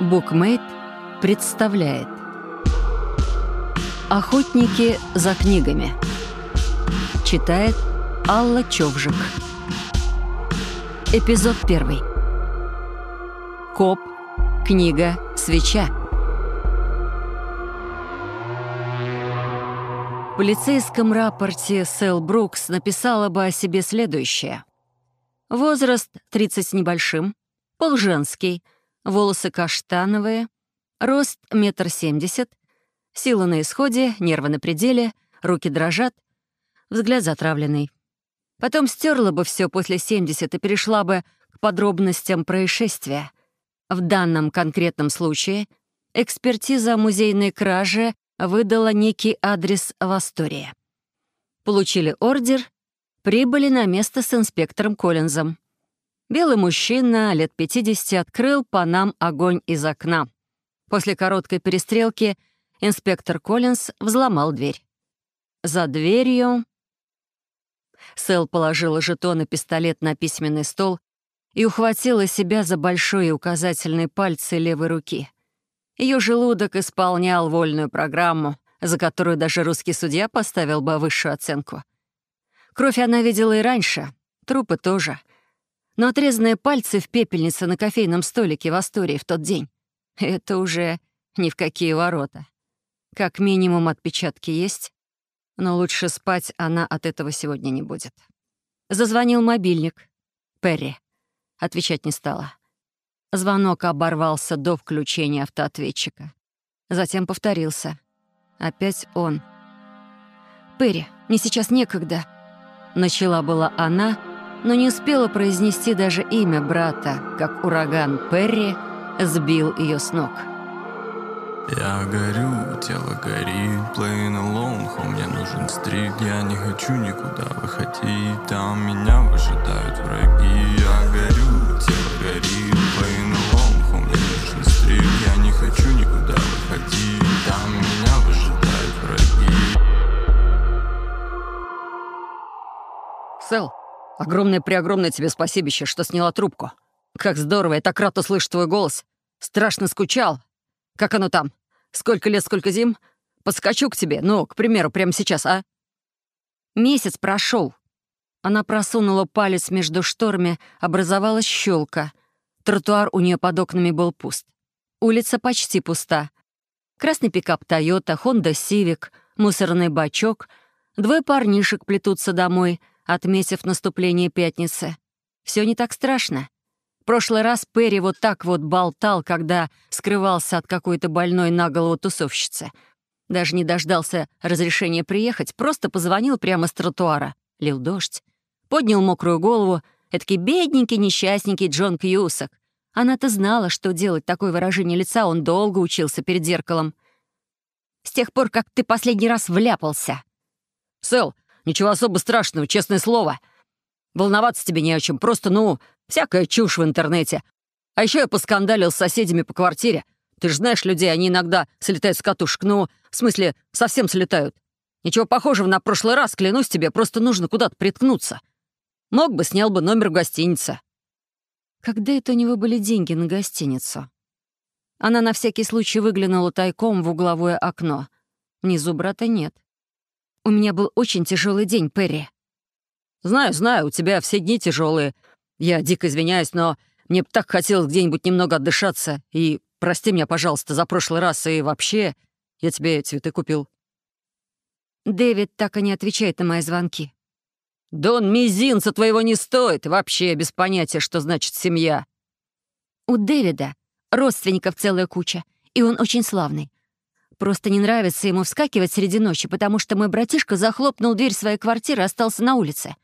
Букмейт представляет Охотники за книгами Читает Алла Човжик. Эпизод первый. Коп, книга, свеча. В полицейском рапорте Сэл Брукс написала бы о себе следующее. Возраст 30 с небольшим, пол женский — волосы каштановые, рост метр семьдесят, сила на исходе, нервы на пределе, руки дрожат, взгляд затравленный. Потом стерла бы все после 70 и перешла бы к подробностям происшествия. В данном конкретном случае экспертиза музейной кражи выдала некий адрес в Астории. Получили ордер, прибыли на место с инспектором Коллинзом. Белый мужчина лет 50 открыл по нам огонь из окна. После короткой перестрелки инспектор Коллинз взломал дверь. За дверью... Сэл положила жетон и пистолет на письменный стол и ухватила себя за большой и указательный пальцы левой руки. Ее желудок исполнял вольную программу, за которую даже русский судья поставил бы высшую оценку. Кровь она видела и раньше, трупы тоже — но отрезанные пальцы в пепельнице на кофейном столике в Астории в тот день — это уже ни в какие ворота. Как минимум отпечатки есть, но лучше спать она от этого сегодня не будет. Зазвонил мобильник. Перри. Отвечать не стала. Звонок оборвался до включения автоответчика. Затем повторился. Опять он. «Перри, мне сейчас некогда», — начала была она, — но не успела произнести даже имя брата, как ураган Перри сбил ее с ног. Я горю, тело горит, playing alone, хо, мне нужен стрит Я не хочу никуда выходить, там меня выжидают враги Я горю, тело горит, playing alone, хо, мне нужен стрит Я не хочу никуда выходить, там меня выжидают враги Сэл, Огромное-преогромное тебе спасибище, что сняла трубку. Как здорово, я так рад услышать твой голос. Страшно скучал. Как оно там? Сколько лет, сколько зим? Подскочу к тебе, ну, к примеру, прямо сейчас, а? Месяц прошел. Она просунула палец между шторами, образовалась щелка. Тротуар у нее под окнами был пуст. Улица почти пуста. Красный пикап Тойота, Хонда Сивик, мусорный бачок. Двое парнишек плетутся домой — отметив наступление пятницы. Все не так страшно. Прошлый раз Перри вот так вот болтал, когда скрывался от какой-то больной наголову тусовщицы. Даже не дождался разрешения приехать, просто позвонил прямо с тротуара. Лил дождь. Поднял мокрую голову. Эдакий бедненький, несчастненький Джон Кьюсак. Она-то знала, что делать такое выражение лица, он долго учился перед зеркалом. «С тех пор, как ты последний раз вляпался». «Сэл, Ничего особо страшного, честное слово. Волноваться тебе не о чем. Просто, ну, всякая чушь в интернете. А еще я поскандалил с соседями по квартире. Ты же знаешь людей, они иногда слетают с катушек. Ну, в смысле, совсем слетают. Ничего похожего на прошлый раз, клянусь тебе, просто нужно куда-то приткнуться. Мог бы, снял бы номер в гостинице. Когда это у него были деньги на гостиницу? Она на всякий случай выглянула тайком в угловое окно. Внизу брата нет. У меня был очень тяжелый день, Перри». «Знаю, знаю, у тебя все дни тяжелые. Я дико извиняюсь, но мне бы так хотелось где-нибудь немного отдышаться. И прости меня, пожалуйста, за прошлый раз. И вообще, я тебе цветы купил». Дэвид так и не отвечает на мои звонки. «Да он мизинца твоего не стоит. Вообще без понятия, что значит семья». У Дэвида родственников целая куча, и он очень славный. Просто не нравится ему вскакивать среди ночи, потому что мой братишка захлопнул дверь своей квартиры и остался на улице.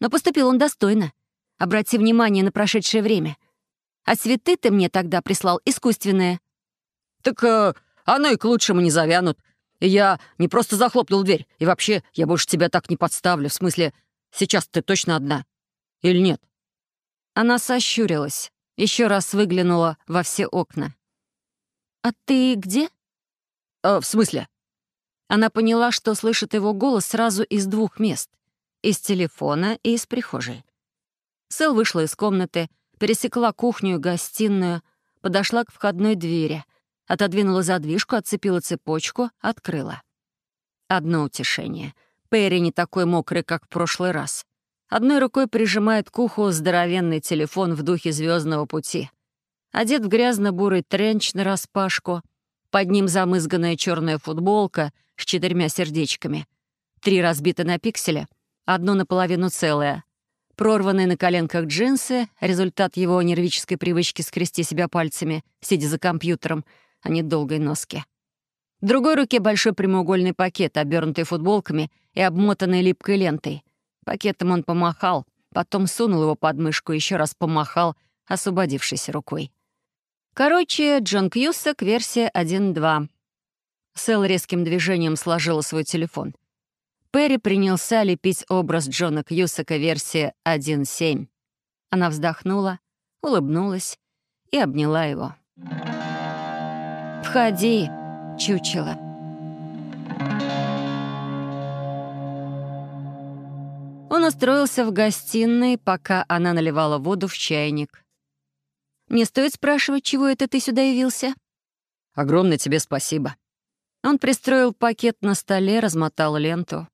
Но поступил он достойно. Обрати внимание на прошедшее время. А цветы ты мне тогда прислал искусственные. Так э, оно и к лучшему не завянут. И я не просто захлопнул дверь. И вообще, я больше тебя так не подставлю. В смысле, сейчас ты точно одна. Или нет? Она сощурилась, еще раз выглянула во все окна. «А ты где?» «Э, «В смысле?» Она поняла, что слышит его голос сразу из двух мест — из телефона и из прихожей. Сэл вышла из комнаты, пересекла кухню и гостиную, подошла к входной двери, отодвинула задвижку, отцепила цепочку, открыла. Одно утешение. Перри не такой мокрый, как в прошлый раз. Одной рукой прижимает к уху здоровенный телефон в духе звездного пути. Одет в грязно-бурый тренч нараспашку, под ним замызганная черная футболка с четырьмя сердечками. Три разбиты на пикселе, одно наполовину целое. Прорванные на коленках джинсы — результат его нервической привычки скрести себя пальцами, сидя за компьютером, а не долгой носки. В другой руке большой прямоугольный пакет, обернутый футболками и обмотанный липкой лентой. Пакетом он помахал, потом сунул его под мышку и еще раз помахал, освободившейся рукой. Короче, Джон Кьюсак, версия 1.2. Сэл резким движением сложила свой телефон. Перри принялся лепить образ Джона Кьюсака, версия 1.7. Она вздохнула, улыбнулась и обняла его. «Входи, чучело». Он устроился в гостиной, пока она наливала воду в чайник. «Не стоит спрашивать, чего это ты сюда явился?» «Огромное тебе спасибо». Он пристроил пакет на столе, размотал ленту.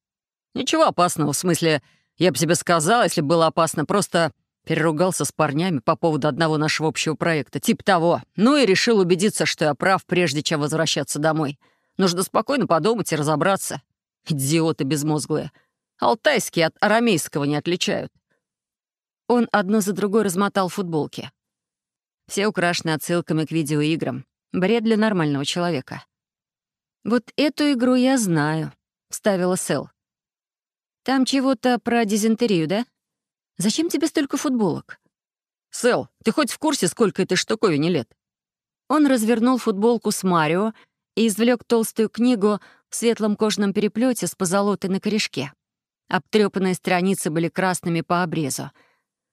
«Ничего опасного, в смысле, я бы тебе сказал, если было опасно, просто переругался с парнями по поводу одного нашего общего проекта, типа того. Ну и решил убедиться, что я прав, прежде чем возвращаться домой. Нужно спокойно подумать и разобраться. Идиоты безмозглые. Алтайские от арамейского не отличают. Он одно за другой размотал футболки. Все украшены отсылками к видеоиграм. Бред для нормального человека. «Вот эту игру я знаю», — вставила Сэл. «Там чего-то про дизентерию, да? Зачем тебе столько футболок?» «Сэл, ты хоть в курсе, сколько этой штуковине лет?» Он развернул футболку с Марио и извлек толстую книгу в светлом кожаном переплете с позолотой на корешке. Обтрёпанные страницы были красными по обрезу.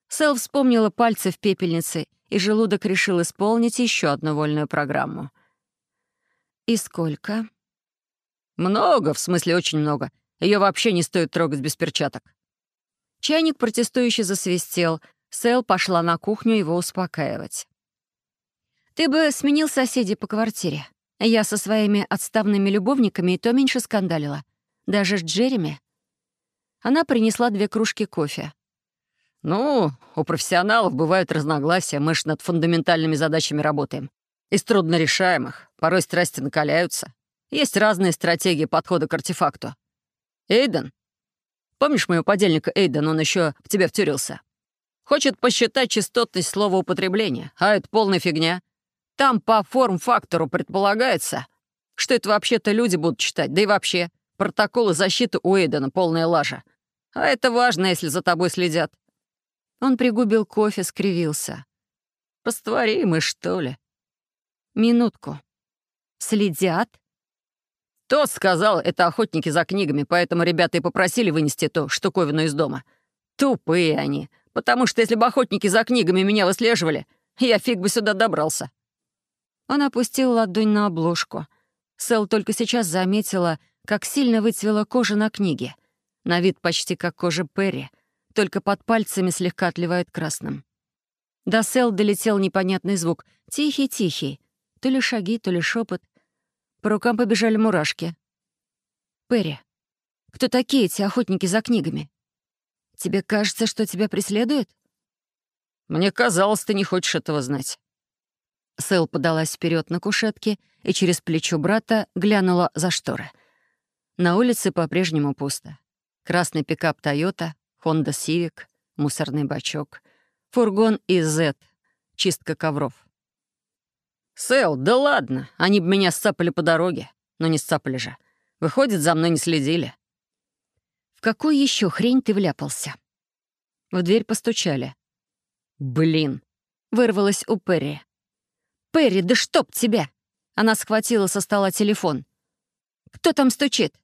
Сэл вспомнила пальцы в пепельнице, и желудок решил исполнить еще одну вольную программу. «И сколько?» «Много, в смысле очень много. Ее вообще не стоит трогать без перчаток». Чайник протестующе засвистел. Сэл пошла на кухню его успокаивать. «Ты бы сменил соседей по квартире. Я со своими отставными любовниками и то меньше скандалила. Даже с Джереми. Она принесла две кружки кофе. «Ну, у профессионалов бывают разногласия, мы ж над фундаментальными задачами работаем. Из труднорешаемых, порой страсти накаляются. Есть разные стратегии подхода к артефакту. Эйден? Помнишь моего подельника Эйден, он еще в тебя втюрился? Хочет посчитать частотность слова употребления, а это полная фигня. Там по форм-фактору предполагается, что это вообще-то люди будут читать, да и вообще, протоколы защиты у Эйдена полная лажа. А это важно, если за тобой следят. Он пригубил кофе, скривился. Растворимый, что ли? Минутку. Следят? Тот сказал, это охотники за книгами, поэтому ребята и попросили вынести эту штуковину из дома. Тупые они, потому что если бы охотники за книгами меня выслеживали, я фиг бы сюда добрался. Он опустил ладонь на обложку. Сэл только сейчас заметила, как сильно выцвела кожа на книге. На вид почти как кожа Перри, только под пальцами слегка отливает красным. До Сэл долетел непонятный звук. Тихий-тихий. То ли шаги, то ли шепот. По рукам побежали мурашки. «Перри, кто такие эти охотники за книгами? Тебе кажется, что тебя преследуют?» «Мне казалось, ты не хочешь этого знать». Сэл подалась вперед на кушетке и через плечо брата глянула за шторы. На улице по-прежнему пусто. Красный пикап «Тойота», «Хонда Сивик», мусорный бачок, фургон и «Зет», чистка ковров. «Сэл, да ладно, они бы меня сцапали по дороге. Но не сцапали же. Выходит, за мной не следили». «В какую еще хрень ты вляпался?» В дверь постучали. «Блин!» — вырвалась у Перри. «Перри, да чтоб тебя!» Она схватила со стола телефон. «Кто там стучит?»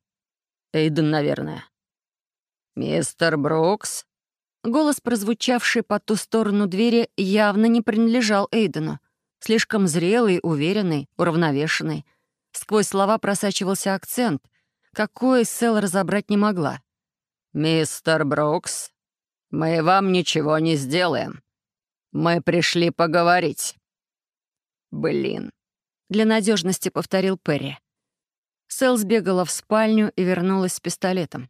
Эйден, наверное. «Мистер Брукс?» Голос, прозвучавший по ту сторону двери, явно не принадлежал Эйдену. Слишком зрелый, уверенный, уравновешенный. Сквозь слова просачивался акцент, какой Сэл разобрать не могла. «Мистер Брукс, мы вам ничего не сделаем. Мы пришли поговорить». блин», — для надежности повторил Перри. Сэл сбегала в спальню и вернулась с пистолетом.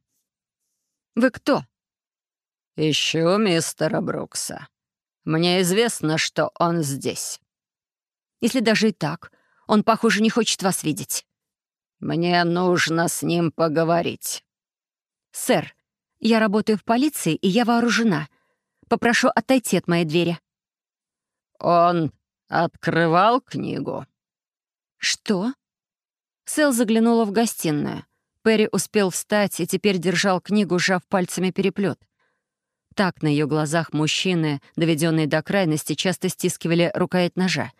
«Вы кто?» «Ищу мистера Брукса. Мне известно, что он здесь». «Если даже и так, он, похоже, не хочет вас видеть». «Мне нужно с ним поговорить». «Сэр, я работаю в полиции, и я вооружена. Попрошу отойти от моей двери». «Он открывал книгу?» «Что?» Сэл заглянула в гостиную. Перри успел встать и теперь держал книгу, сжав пальцами переплет. Так на ее глазах мужчины, доведенные до крайности, часто стискивали рукоять ножа.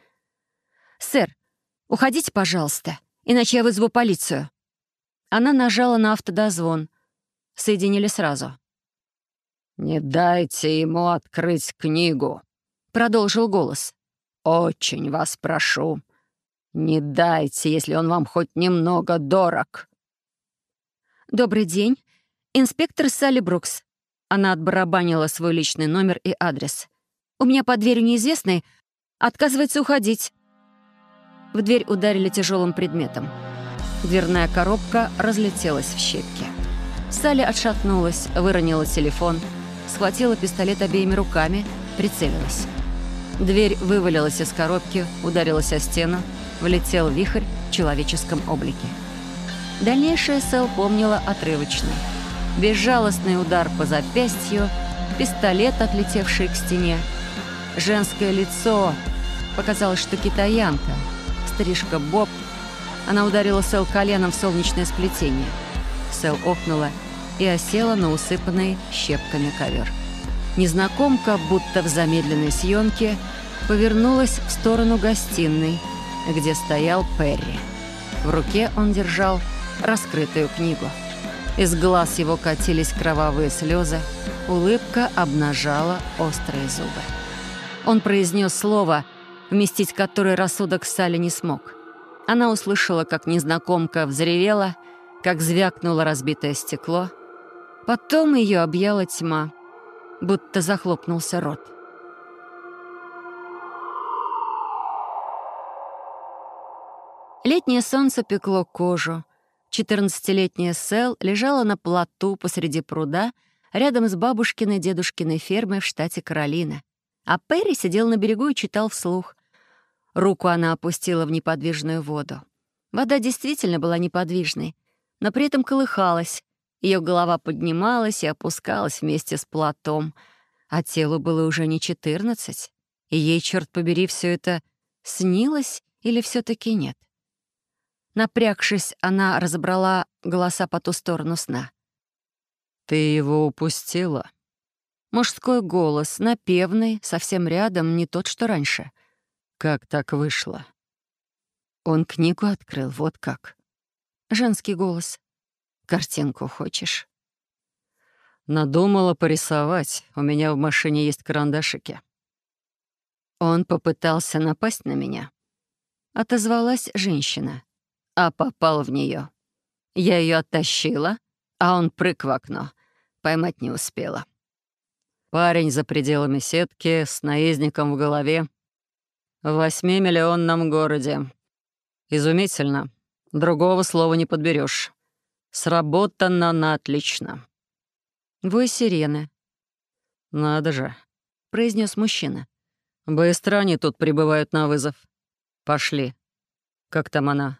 «Сэр, уходите, пожалуйста, иначе я вызову полицию». Она нажала на автодозвон. Соединили сразу. «Не дайте ему открыть книгу», — продолжил голос. «Очень вас прошу. Не дайте, если он вам хоть немного дорог». «Добрый день. Инспектор Салли Брукс». Она отбарабанила свой личный номер и адрес. «У меня под дверью неизвестный. Отказывается уходить». В дверь ударили тяжелым предметом. Дверная коробка разлетелась в щепки. Салли отшатнулась, выронила телефон, схватила пистолет обеими руками, прицелилась. Дверь вывалилась из коробки, ударилась о стену, влетел вихрь в человеческом облике. Дальнейшее Сэл помнила отрывочно. Безжалостный удар по запястью, пистолет, отлетевший к стене. Женское лицо. Показалось, что китаянка. Старишка Боб. Она ударила Сэл коленом в солнечное сплетение. Сэл охнула и осела на усыпанный щепками ковер. Незнакомка, будто в замедленной съемке, повернулась в сторону гостиной, где стоял Перри. В руке он держал раскрытую книгу. Из глаз его катились кровавые слезы, улыбка обнажала острые зубы. Он произнес слово, вместить которое рассудок Салли не смог. Она услышала, как незнакомка взревела, как звякнуло разбитое стекло. Потом ее объяла тьма, будто захлопнулся рот. Летнее солнце пекло кожу, Четырнадцатилетняя Сэл лежала на плоту посреди пруда рядом с бабушкиной дедушкиной фермой в штате Каролина. А Перри сидел на берегу и читал вслух. Руку она опустила в неподвижную воду. Вода действительно была неподвижной, но при этом колыхалась. Ее голова поднималась и опускалась вместе с плотом, а телу было уже не четырнадцать. И ей, черт побери, все это снилось или все таки нет? Напрягшись, она разобрала голоса по ту сторону сна. «Ты его упустила?» Мужской голос, напевный, совсем рядом, не тот, что раньше. «Как так вышло?» Он книгу открыл, вот как. Женский голос. «Картинку хочешь?» Надумала порисовать. У меня в машине есть карандашики. Он попытался напасть на меня. Отозвалась женщина а попал в нее. Я ее оттащила, а он прыг в окно. Поймать не успела. Парень за пределами сетки, с наездником в голове. В восьмимиллионном городе. Изумительно. Другого слова не подберешь. Сработано на отлично. Вой сирены. «Надо же», — произнес мужчина. «Быстро они тут прибывают на вызов. Пошли. Как там она?»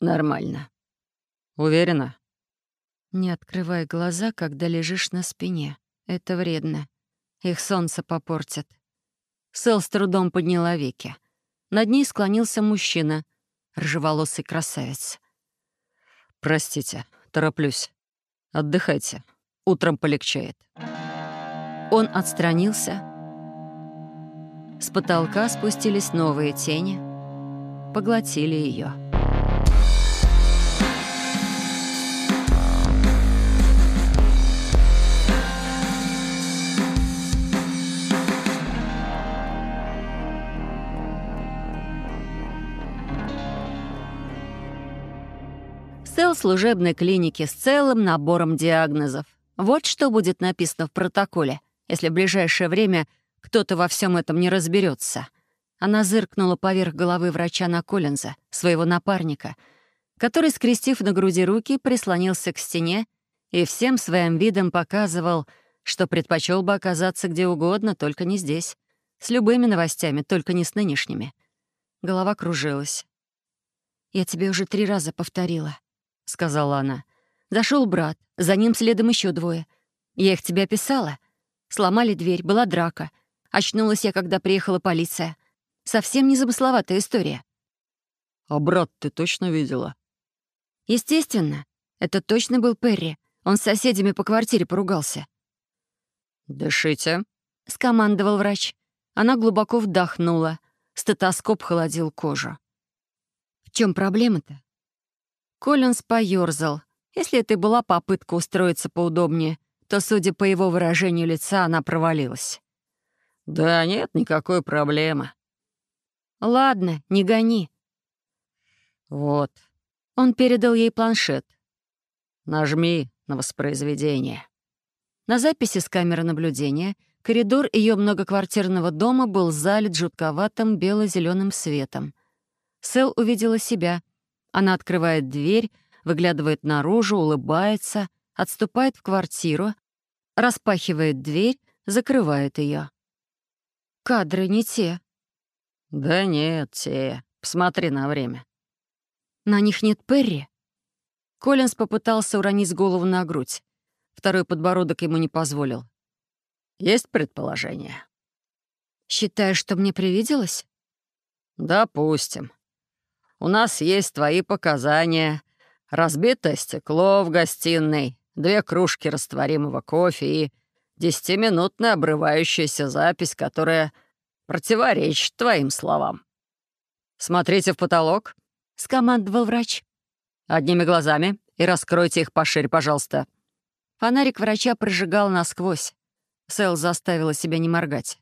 Нормально. Уверена? Не открывай глаза, когда лежишь на спине. Это вредно. Их солнце попортит. Сэл с трудом подняла веки. Над ней склонился мужчина, рыжеволосый красавец. «Простите, тороплюсь. Отдыхайте. Утром полегчает». Он отстранился. С потолка спустились новые тени, поглотили ее. Служебной клиники с целым набором диагнозов. Вот что будет написано в протоколе, если в ближайшее время кто-то во всем этом не разберется. Она зыркнула поверх головы врача на Коллинза, своего напарника, который, скрестив на груди руки, прислонился к стене и всем своим видом показывал, что предпочел бы оказаться где угодно, только не здесь. С любыми новостями, только не с нынешними. Голова кружилась. «Я тебе уже три раза повторила», — сказала она. Зашел брат, за ним следом еще двое. Я их тебе описала. Сломали дверь, была драка. Очнулась я, когда приехала полиция. Совсем незамысловатая история. «А брат ты точно видела?» «Естественно. Это точно был Перри. Он с соседями по квартире поругался». «Дышите», — скомандовал врач. Она глубоко вдохнула. Стетоскоп холодил кожу. «В чем проблема-то?» Коллинз поёрзал. Если это и была попытка устроиться поудобнее, то, судя по его выражению лица, она провалилась. «Да нет никакой проблемы». «Ладно, не гони». «Вот». Он передал ей планшет. «Нажми на воспроизведение». На записи с камеры наблюдения коридор ее многоквартирного дома был залит жутковатым бело зеленым светом. Сэл увидела себя. Она открывает дверь, выглядывает наружу, улыбается, отступает в квартиру, распахивает дверь, закрывает ее. Кадры не те. Да нет, те. Посмотри на время. На них нет Перри. Коллинз попытался уронить голову на грудь. Второй подбородок ему не позволил. Есть предположение? Считаешь, что мне привиделось? Допустим. У нас есть твои показания, разбитое стекло в гостиной, две кружки растворимого кофе и десятиминутная обрывающаяся запись, которая противоречит твоим словам. «Смотрите в потолок», — скомандовал врач. «Одними глазами и раскройте их пошире, пожалуйста». Фонарик врача прожигал насквозь. Сэл заставила себя не моргать.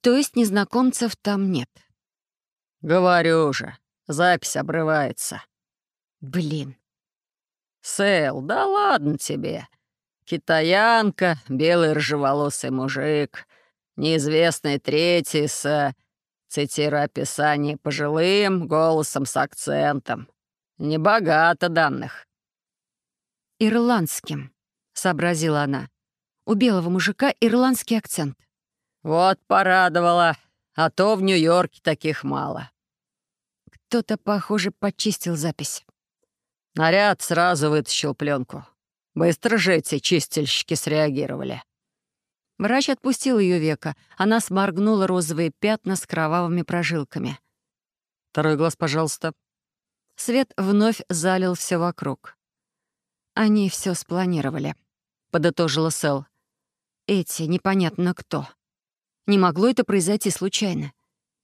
То есть незнакомцев там нет. «Говорю же, запись обрывается», Блин. Сэл, да ладно тебе. Китаянка, белый рыжеволосый мужик, неизвестный третий с, цитирую описание, пожилым голосом с акцентом. Небогато данных. «Ирландским», — сообразила она. «У белого мужика ирландский акцент». «Вот порадовала, а то в Нью-Йорке таких мало». Кто-то, похоже, почистил запись. Наряд сразу вытащил пленку. Быстро же эти чистильщики среагировали. Врач отпустил ее века. Она сморгнула розовые пятна с кровавыми прожилками. «Второй глаз, пожалуйста». Свет вновь залил все вокруг. «Они все спланировали», — подытожила Сэл. «Эти непонятно кто. Не могло это произойти случайно.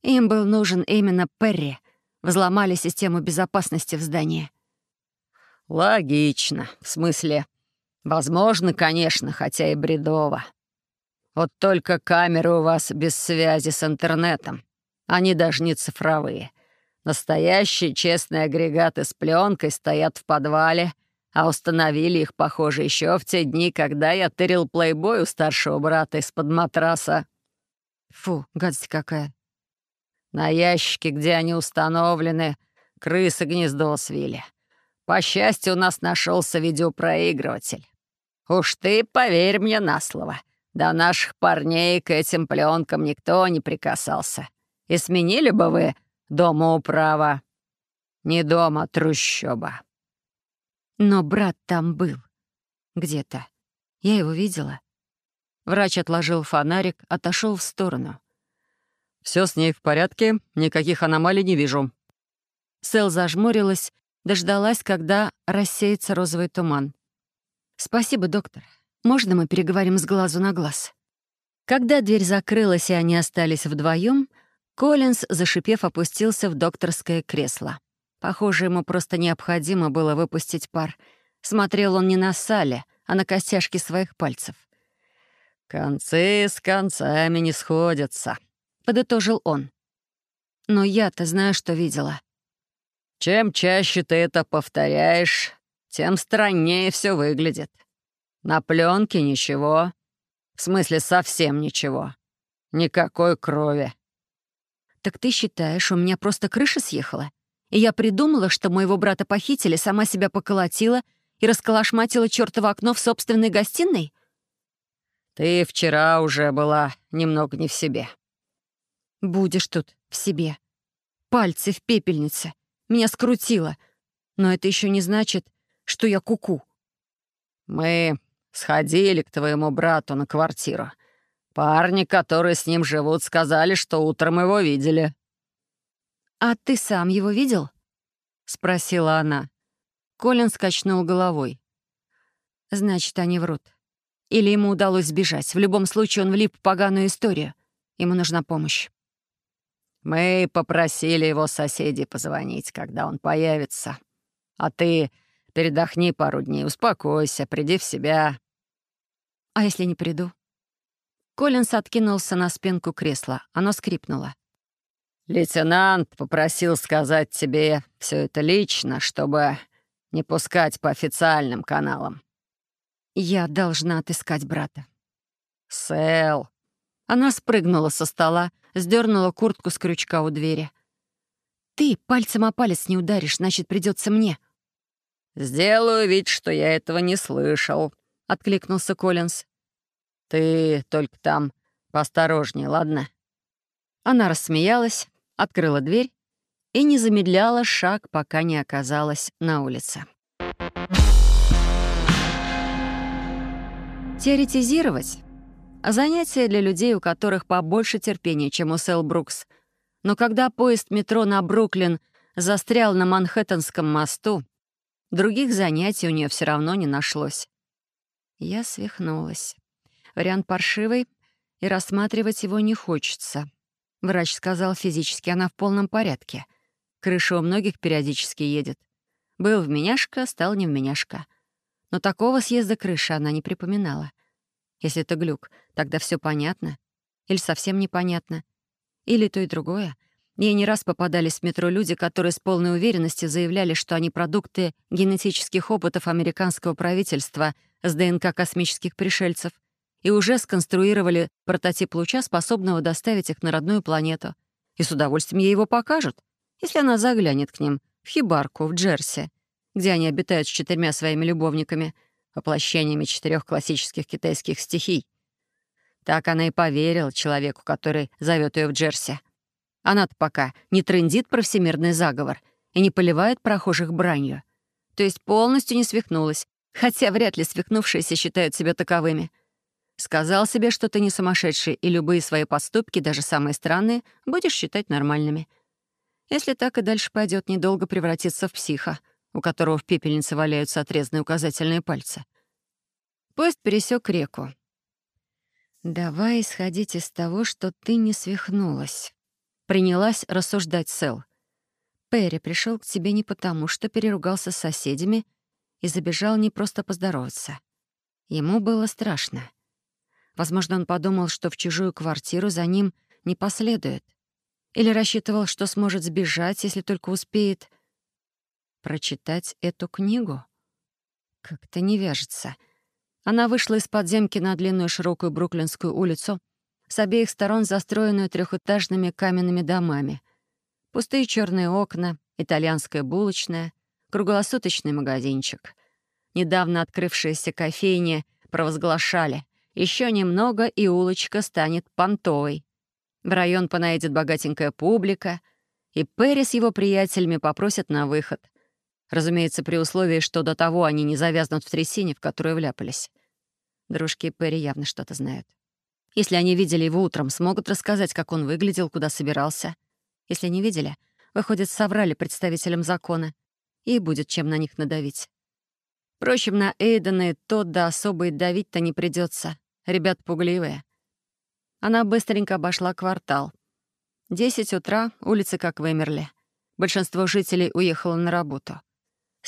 Им был нужен именно Перри. Взломали систему безопасности в здании. «Логично. В смысле, возможно, конечно, хотя и бредово. Вот только камеры у вас без связи с интернетом. Они даже не цифровые. Настоящие честные агрегаты с пленкой стоят в подвале, а установили их, похоже, еще в те дни, когда я тырил плейбой у старшего брата из-под матраса. Фу, гадость какая. На ящике, где они установлены, крысы гнездо свили. По счастью, у нас нашелся видеопроигрыватель. Уж ты поверь мне на слово. До наших парней к этим пленкам никто не прикасался. И сменили бы вы дома управа. Не дома, трущоба. Но брат там был. Где-то. Я его видела. Врач отложил фонарик, отошел в сторону. Все с ней в порядке, никаких аномалий не вижу». Сэл зажмурилась дождалась, когда рассеется розовый туман. «Спасибо, доктор. Можно мы переговорим с глазу на глаз?» Когда дверь закрылась, и они остались вдвоем, Коллинз, зашипев, опустился в докторское кресло. Похоже, ему просто необходимо было выпустить пар. Смотрел он не на Сале, а на костяшки своих пальцев. «Концы с концами не сходятся», — подытожил он. «Но я-то знаю, что видела. Чем чаще ты это повторяешь, тем страннее все выглядит. На пленке ничего. В смысле, совсем ничего. Никакой крови. «Так ты считаешь, у меня просто крыша съехала? И я придумала, что моего брата похитили, сама себя поколотила и расколошматила чёртово окно в собственной гостиной?» «Ты вчера уже была немного не в себе». «Будешь тут в себе. Пальцы в пепельнице. Меня скрутило. Но это еще не значит, что я куку. -ку. «Мы сходили к твоему брату на квартиру. Парни, которые с ним живут, сказали, что утром его видели». «А ты сам его видел?» — спросила она. Колин скачнул головой. «Значит, они врут. Или ему удалось сбежать. В любом случае, он влип в поганую историю. Ему нужна помощь». «Мы попросили его соседей позвонить, когда он появится. А ты передохни пару дней, успокойся, приди в себя». «А если не приду?» Коллинс откинулся на спинку кресла. Оно скрипнуло. «Лейтенант попросил сказать тебе все это лично, чтобы не пускать по официальным каналам». «Я должна отыскать брата». «Сэл». Она спрыгнула со стола, сдернула куртку с крючка у двери. «Ты пальцем о палец не ударишь, значит, придется мне». «Сделаю вид, что я этого не слышал», — откликнулся Коллинз. «Ты только там поосторожнее, ладно?» Она рассмеялась, открыла дверь и не замедляла шаг, пока не оказалась на улице. Теоретизировать — занятие для людей, у которых побольше терпения, чем у Сэл Брукс. Но когда поезд метро на Бруклин застрял на Манхэттенском мосту, других занятий у нее все равно не нашлось. Я свихнулась. Вариант паршивый, и рассматривать его не хочется. Врач сказал, физически она в полном порядке. Крыша у многих периодически едет. Был в меняшка, стал не в меняшка. Но такого съезда крыши она не припоминала. Если это глюк, тогда все понятно. Или совсем непонятно. Или то и другое. Ей не раз попадались в метро люди, которые с полной уверенностью заявляли, что они продукты генетических опытов американского правительства с ДНК космических пришельцев — и уже сконструировали прототип луча, способного доставить их на родную планету. И с удовольствием ей его покажут, если она заглянет к ним в хибарку в Джерси, где они обитают с четырьмя своими любовниками, воплощениями четырех классических китайских стихий. Так она и поверила человеку, который зовет ее в Джерси. Она-то пока не трендит про всемирный заговор и не поливает прохожих бранью. То есть полностью не свихнулась, хотя вряд ли свихнувшиеся считают себя таковыми — Сказал себе, что ты не сумасшедший, и любые свои поступки, даже самые странные, будешь считать нормальными. Если так и дальше пойдет, недолго превратиться в психа, у которого в пепельнице валяются отрезанные указательные пальцы. Поезд пересек реку. «Давай исходить из того, что ты не свихнулась», — принялась рассуждать Сэл. Перри пришел к тебе не потому, что переругался с соседями и забежал не просто поздороваться. Ему было страшно. Возможно, он подумал, что в чужую квартиру за ним не последует. Или рассчитывал, что сможет сбежать, если только успеет прочитать эту книгу. Как-то не вяжется. Она вышла из подземки на длинную широкую Бруклинскую улицу, с обеих сторон застроенную трехэтажными каменными домами. Пустые черные окна, итальянская булочная, круглосуточный магазинчик. Недавно открывшиеся кофейни провозглашали еще немного, и улочка станет понтовой. В район понаедет богатенькая публика, и Перри с его приятелями попросят на выход. Разумеется, при условии, что до того они не завязнут в трясине, в которую вляпались. Дружки Перри явно что-то знают. Если они видели его утром, смогут рассказать, как он выглядел, куда собирался. Если не видели, выходит, соврали представителям закона, и будет чем на них надавить. Впрочем, на Эйдена и Тодда особо и давить-то не придется. Ребят пугливые. Она быстренько обошла квартал. Десять утра, улицы как вымерли. Большинство жителей уехало на работу.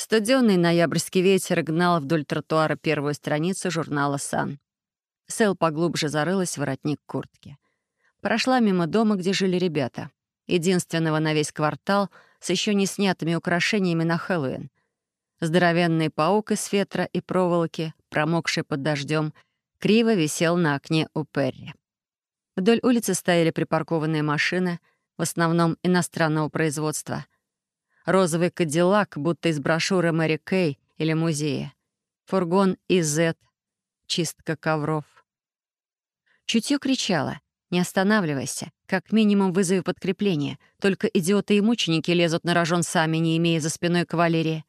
Студённый ноябрьский ветер гнал вдоль тротуара первую страницу журнала «Сан». Сэл поглубже зарылась в воротник куртки. Прошла мимо дома, где жили ребята. Единственного на весь квартал с еще не снятыми украшениями на Хэллоуин. Здоровенный паук из фетра и проволоки, промокший под дождем — криво висел на окне у Перри. Вдоль улицы стояли припаркованные машины, в основном иностранного производства. Розовый кадиллак, будто из брошюры Мэри Кей или музея. Фургон ИЗ, чистка ковров. Чутье кричало «Не останавливайся, как минимум вызови подкрепление, только идиоты и мученики лезут на рожон сами, не имея за спиной кавалерии».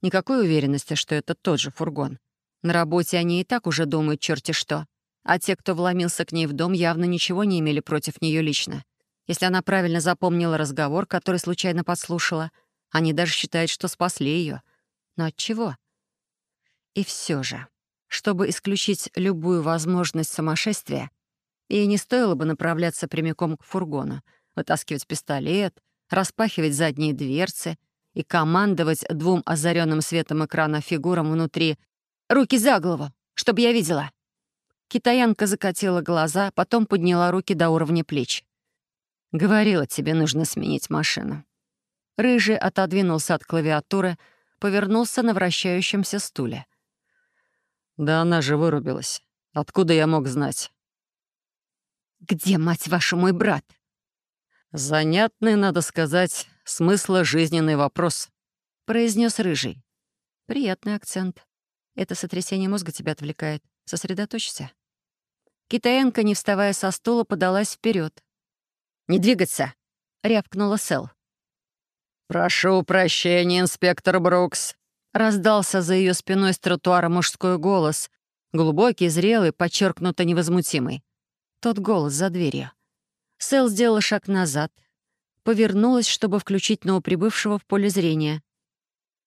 Никакой уверенности, что это тот же фургон. На работе они и так уже думают черти что. А те, кто вломился к ней в дом, явно ничего не имели против нее лично. Если она правильно запомнила разговор, который случайно подслушала, они даже считают, что спасли ее. Но от чего? И все же, чтобы исключить любую возможность сумасшествия, ей не стоило бы направляться прямиком к фургону, вытаскивать пистолет, распахивать задние дверцы и командовать двум озаренным светом экрана фигурам внутри «Руки за голову, чтобы я видела!» Китаянка закатила глаза, потом подняла руки до уровня плеч. «Говорила, тебе нужно сменить машину». Рыжий отодвинулся от клавиатуры, повернулся на вращающемся стуле. «Да она же вырубилась. Откуда я мог знать?» «Где, мать ваша, мой брат?» «Занятный, надо сказать, смысла жизненный вопрос», — произнес Рыжий. «Приятный акцент. Это сотрясение мозга тебя отвлекает. Сосредоточься». Китаянка, не вставая со стула, подалась вперед. «Не двигаться!» — рявкнула Сэл. «Прошу прощения, инспектор Брукс», — раздался за ее спиной с тротуара мужской голос, глубокий, зрелый, подчеркнуто невозмутимый. Тот голос за дверью. Сэл сделала шаг назад, повернулась, чтобы включить новоприбывшего в поле зрения.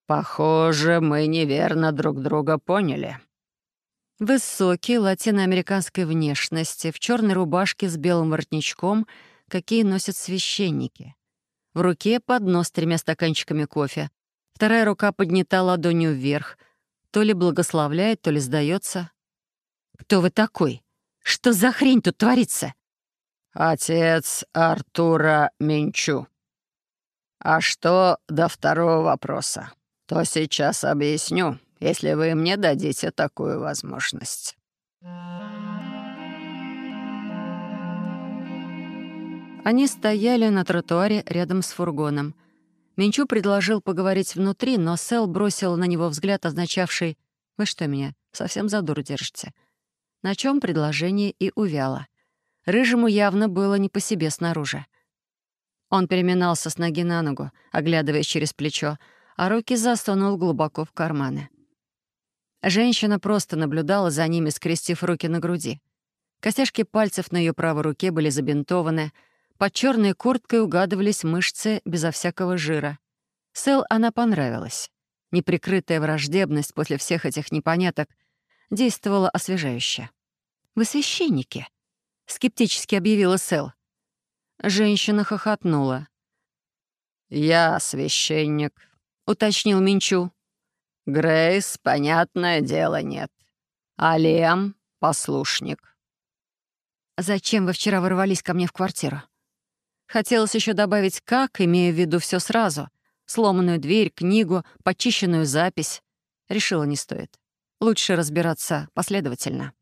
«Похоже, мы неверно друг друга поняли», Высокий, латиноамериканской внешности, в черной рубашке с белым воротничком, какие носят священники. В руке поднос с тремя стаканчиками кофе. Вторая рука поднята ладонью вверх. То ли благословляет, то ли сдается. «Кто вы такой? Что за хрень тут творится?» «Отец Артура Минчу. А что до второго вопроса? То сейчас объясню если вы мне дадите такую возможность». Они стояли на тротуаре рядом с фургоном. Минчу предложил поговорить внутри, но Сэл бросил на него взгляд, означавший «Вы что, меня совсем за дуру держите?» На чем предложение и увяло. Рыжему явно было не по себе снаружи. Он переминался с ноги на ногу, оглядываясь через плечо, а руки засунул глубоко в карманы. Женщина просто наблюдала за ними, скрестив руки на груди. Костяшки пальцев на ее правой руке были забинтованы, под черной курткой угадывались мышцы безо всякого жира. Сэл она понравилась. Неприкрытая враждебность после всех этих непоняток действовала освежающе. «Вы священники?» — скептически объявила Сэл. Женщина хохотнула. «Я священник», — уточнил Минчу. Грейс, понятное дело, нет. А послушник. Зачем вы вчера ворвались ко мне в квартиру? Хотелось еще добавить «как», имея в виду все сразу. Сломанную дверь, книгу, почищенную запись. Решила, не стоит. Лучше разбираться последовательно.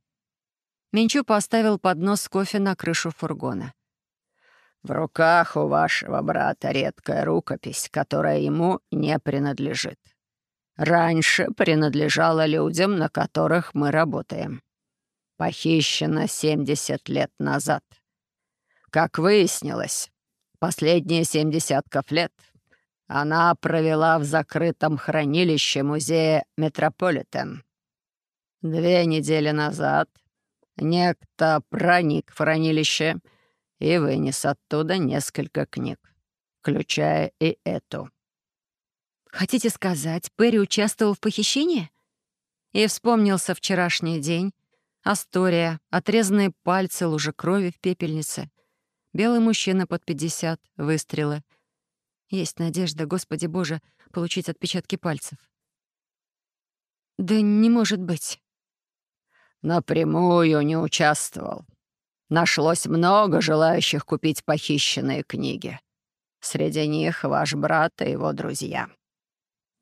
Менчу поставил поднос кофе на крышу фургона. «В руках у вашего брата редкая рукопись, которая ему не принадлежит раньше принадлежала людям, на которых мы работаем. Похищена 70 лет назад. Как выяснилось, последние семь десятков лет она провела в закрытом хранилище музея «Метрополитен». Две недели назад некто проник в хранилище и вынес оттуда несколько книг, включая и эту. Хотите сказать, Перри участвовал в похищении? И вспомнился вчерашний день. Астория, отрезанные пальцы, лужа крови в пепельнице. Белый мужчина под 50, выстрелы. Есть надежда, Господи Боже, получить отпечатки пальцев. Да не может быть. Напрямую не участвовал. Нашлось много желающих купить похищенные книги. Среди них ваш брат и его друзья.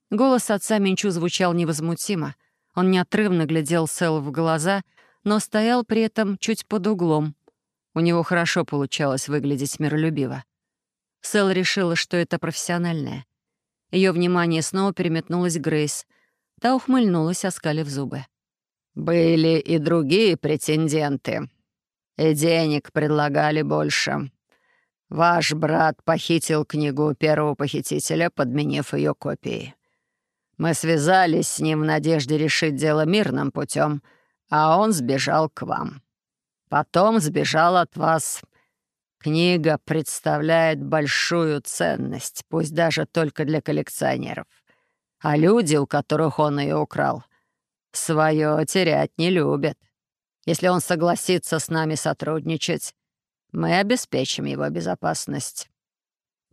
Голос отца Минчу звучал невозмутимо. Он неотрывно глядел Сэл в глаза, но стоял при этом чуть под углом. У него хорошо получалось выглядеть миролюбиво. Сэл решила, что это профессиональное. Ее внимание снова переметнулось Грейс. Та ухмыльнулась, оскалив зубы. «Были и другие претенденты. И денег предлагали больше. Ваш брат похитил книгу первого похитителя, подменив ее копией. Мы связались с ним в надежде решить дело мирным путем, а он сбежал к вам. Потом сбежал от вас. Книга представляет большую ценность, пусть даже только для коллекционеров. А люди, у которых он ее украл, свое терять не любят. Если он согласится с нами сотрудничать, мы обеспечим его безопасность».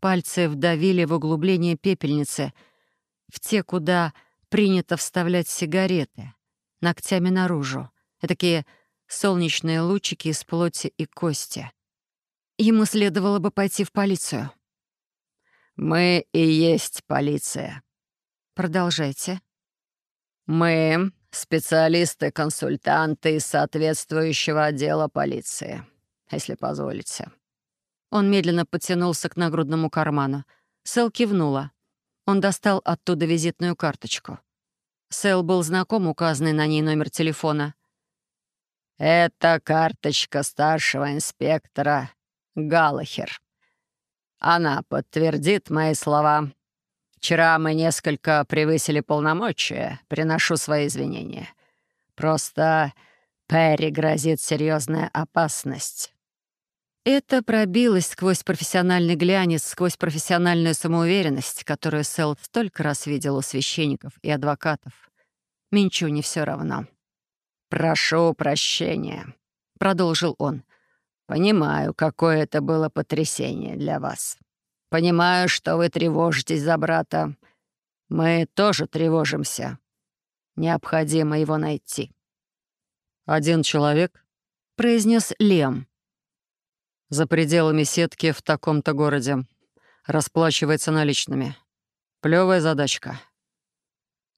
Пальцы вдавили в углубление пепельницы, в те, куда принято вставлять сигареты, ногтями наружу. Такие солнечные лучики из плоти и кости. Ему следовало бы пойти в полицию. «Мы и есть полиция». «Продолжайте». «Мы — специалисты-консультанты из соответствующего отдела полиции если позволите». Он медленно подтянулся к нагрудному карману. Сэл кивнула. Он достал оттуда визитную карточку. Сэл был знаком указанный на ней номер телефона. «Это карточка старшего инспектора Галлахер. Она подтвердит мои слова. Вчера мы несколько превысили полномочия. Приношу свои извинения. Просто Перри грозит серьезная опасность. Это пробилось сквозь профессиональный глянец, сквозь профессиональную самоуверенность, которую Сэл столько раз видел у священников и адвокатов. Минчу не все равно. «Прошу прощения», — продолжил он. «Понимаю, какое это было потрясение для вас. Понимаю, что вы тревожитесь за брата. Мы тоже тревожимся. Необходимо его найти». «Один человек», — произнес Лем за пределами сетки в таком-то городе. Расплачивается наличными. Плевая задачка.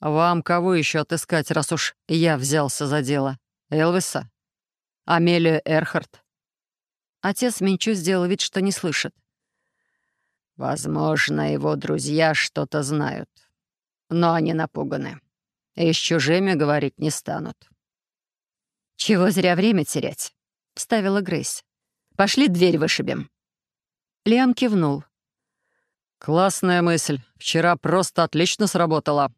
Вам кого еще отыскать, раз уж я взялся за дело? Элвиса? Амелию Эрхард? Отец Минчу сделал вид, что не слышит. Возможно, его друзья что-то знают. Но они напуганы. И с чужими говорить не станут. «Чего зря время терять?» — вставила Грейс. Пошли дверь вышибем». Лиам кивнул. «Классная мысль. Вчера просто отлично сработала».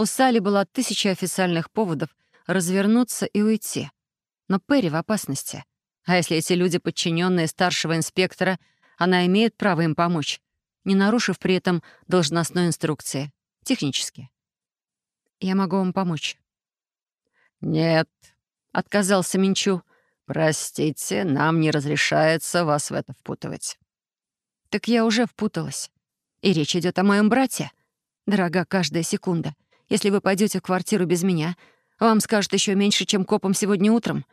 У Салли была тысяча официальных поводов развернуться и уйти. Но Перри в опасности. А если эти люди подчиненные старшего инспектора, она имеет право им помочь, не нарушив при этом должностной инструкции. Технически. «Я могу вам помочь». «Нет», — отказался Минчу. «Простите, нам не разрешается вас в это впутывать». «Так я уже впуталась. И речь идет о моем брате. Дорога каждая секунда. Если вы пойдете в квартиру без меня, вам скажут еще меньше, чем копам сегодня утром».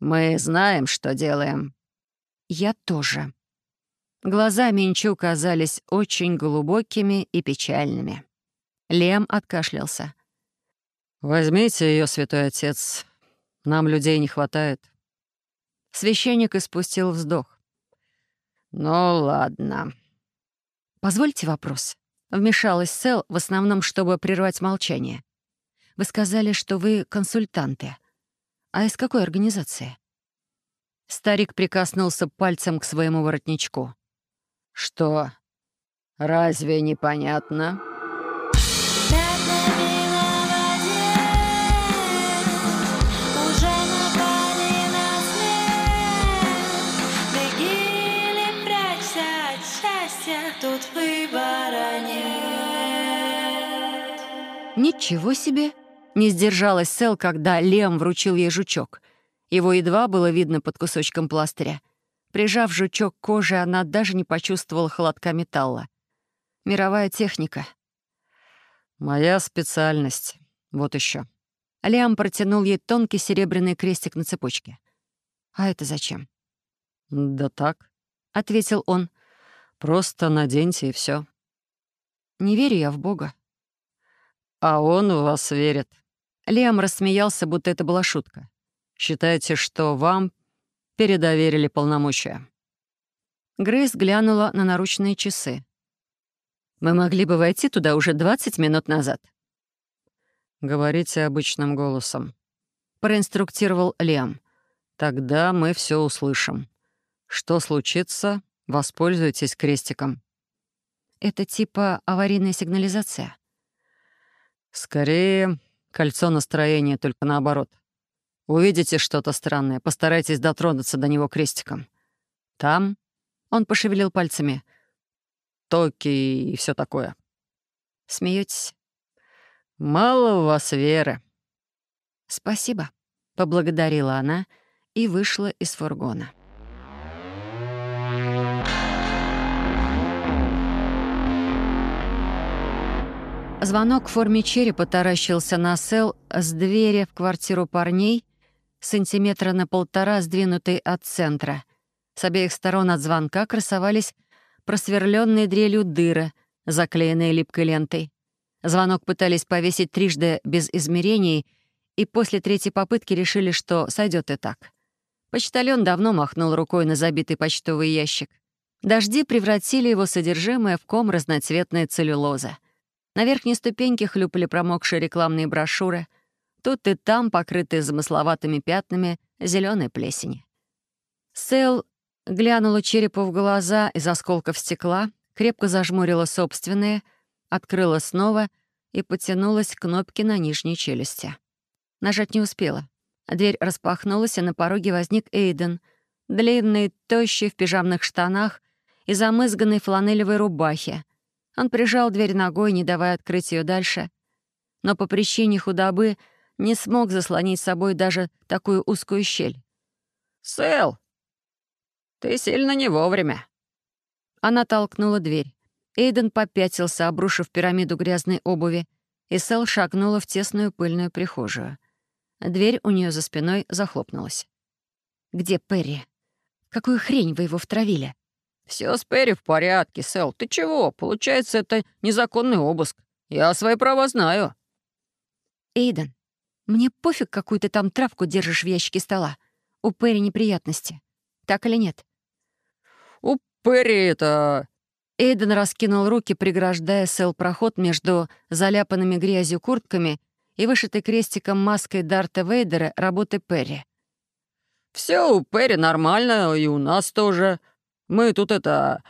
«Мы знаем, что делаем». «Я тоже». Глаза Минчу казались очень глубокими и печальными. Лем откашлялся. «Возьмите ее, святой отец. Нам людей не хватает». Священник испустил вздох. «Ну, ладно». «Позвольте вопрос». Вмешалась Сэл в основном, чтобы прервать молчание. «Вы сказали, что вы консультанты. А из какой организации?» Старик прикоснулся пальцем к своему воротничку. «Что? Разве непонятно?» «Ничего себе!» — не сдержалась Сэл, когда Лем вручил ей жучок. Его едва было видно под кусочком пластыря. Прижав жучок к коже, она даже не почувствовала холодка металла. Мировая техника. «Моя специальность. Вот еще. Лиам протянул ей тонкий серебряный крестик на цепочке. «А это зачем?» «Да так», — ответил он. «Просто наденьте, и все. «Не верю я в Бога», «А он в вас верит». Лиам рассмеялся, будто это была шутка. «Считайте, что вам передоверили полномочия». Грейс глянула на наручные часы. «Мы могли бы войти туда уже 20 минут назад». «Говорите обычным голосом», — проинструктировал Лиам. «Тогда мы все услышим. Что случится, воспользуйтесь крестиком». «Это типа аварийная сигнализация?» «Скорее, кольцо настроения, только наоборот. Увидите что-то странное, постарайтесь дотронуться до него крестиком. Там он пошевелил пальцами. Токи и все такое. Смеетесь? Мало у вас веры. Спасибо, поблагодарила она и вышла из фургона. Звонок в форме черепа таращился на сел с двери в квартиру парней, сантиметра на полтора сдвинутый от центра. С обеих сторон от звонка красовались просверленные дрелью дыры, заклеенные липкой лентой. Звонок пытались повесить трижды без измерений, и после третьей попытки решили, что сойдет и так. Почтальон давно махнул рукой на забитый почтовый ящик. Дожди превратили его содержимое в ком разноцветной целлюлозы. На верхней ступеньке хлюпали промокшие рекламные брошюры — Тут и там, покрытые замысловатыми пятнами зеленой плесени. Сэл глянула черепу в глаза из осколков стекла, крепко зажмурила собственные, открыла снова и потянулась к кнопке на нижней челюсти. Нажать не успела. Дверь распахнулась, и на пороге возник Эйден, длинный, тощий, в пижамных штанах и замызганной фланелевой рубахе. Он прижал дверь ногой, не давая открыть ее дальше. Но по причине худобы — не смог заслонить собой даже такую узкую щель. «Сэл, ты сильно не вовремя». Она толкнула дверь. Эйден попятился, обрушив пирамиду грязной обуви, и Сэл шагнула в тесную пыльную прихожую. Дверь у нее за спиной захлопнулась. «Где Перри? Какую хрень вы его втравили?» Все с Перри в порядке, Сэл. Ты чего? Получается, это незаконный обыск. Я свои права знаю». «Эйден, мне пофиг, какую ты там травку держишь в ящике стола. У Перри неприятности. Так или нет? У Перри это... Эйден раскинул руки, преграждая Сэл проход между заляпанными грязью куртками и вышитой крестиком маской Дарта Вейдера работы Перри. «Все у Перри нормально, и у нас тоже. Мы тут это...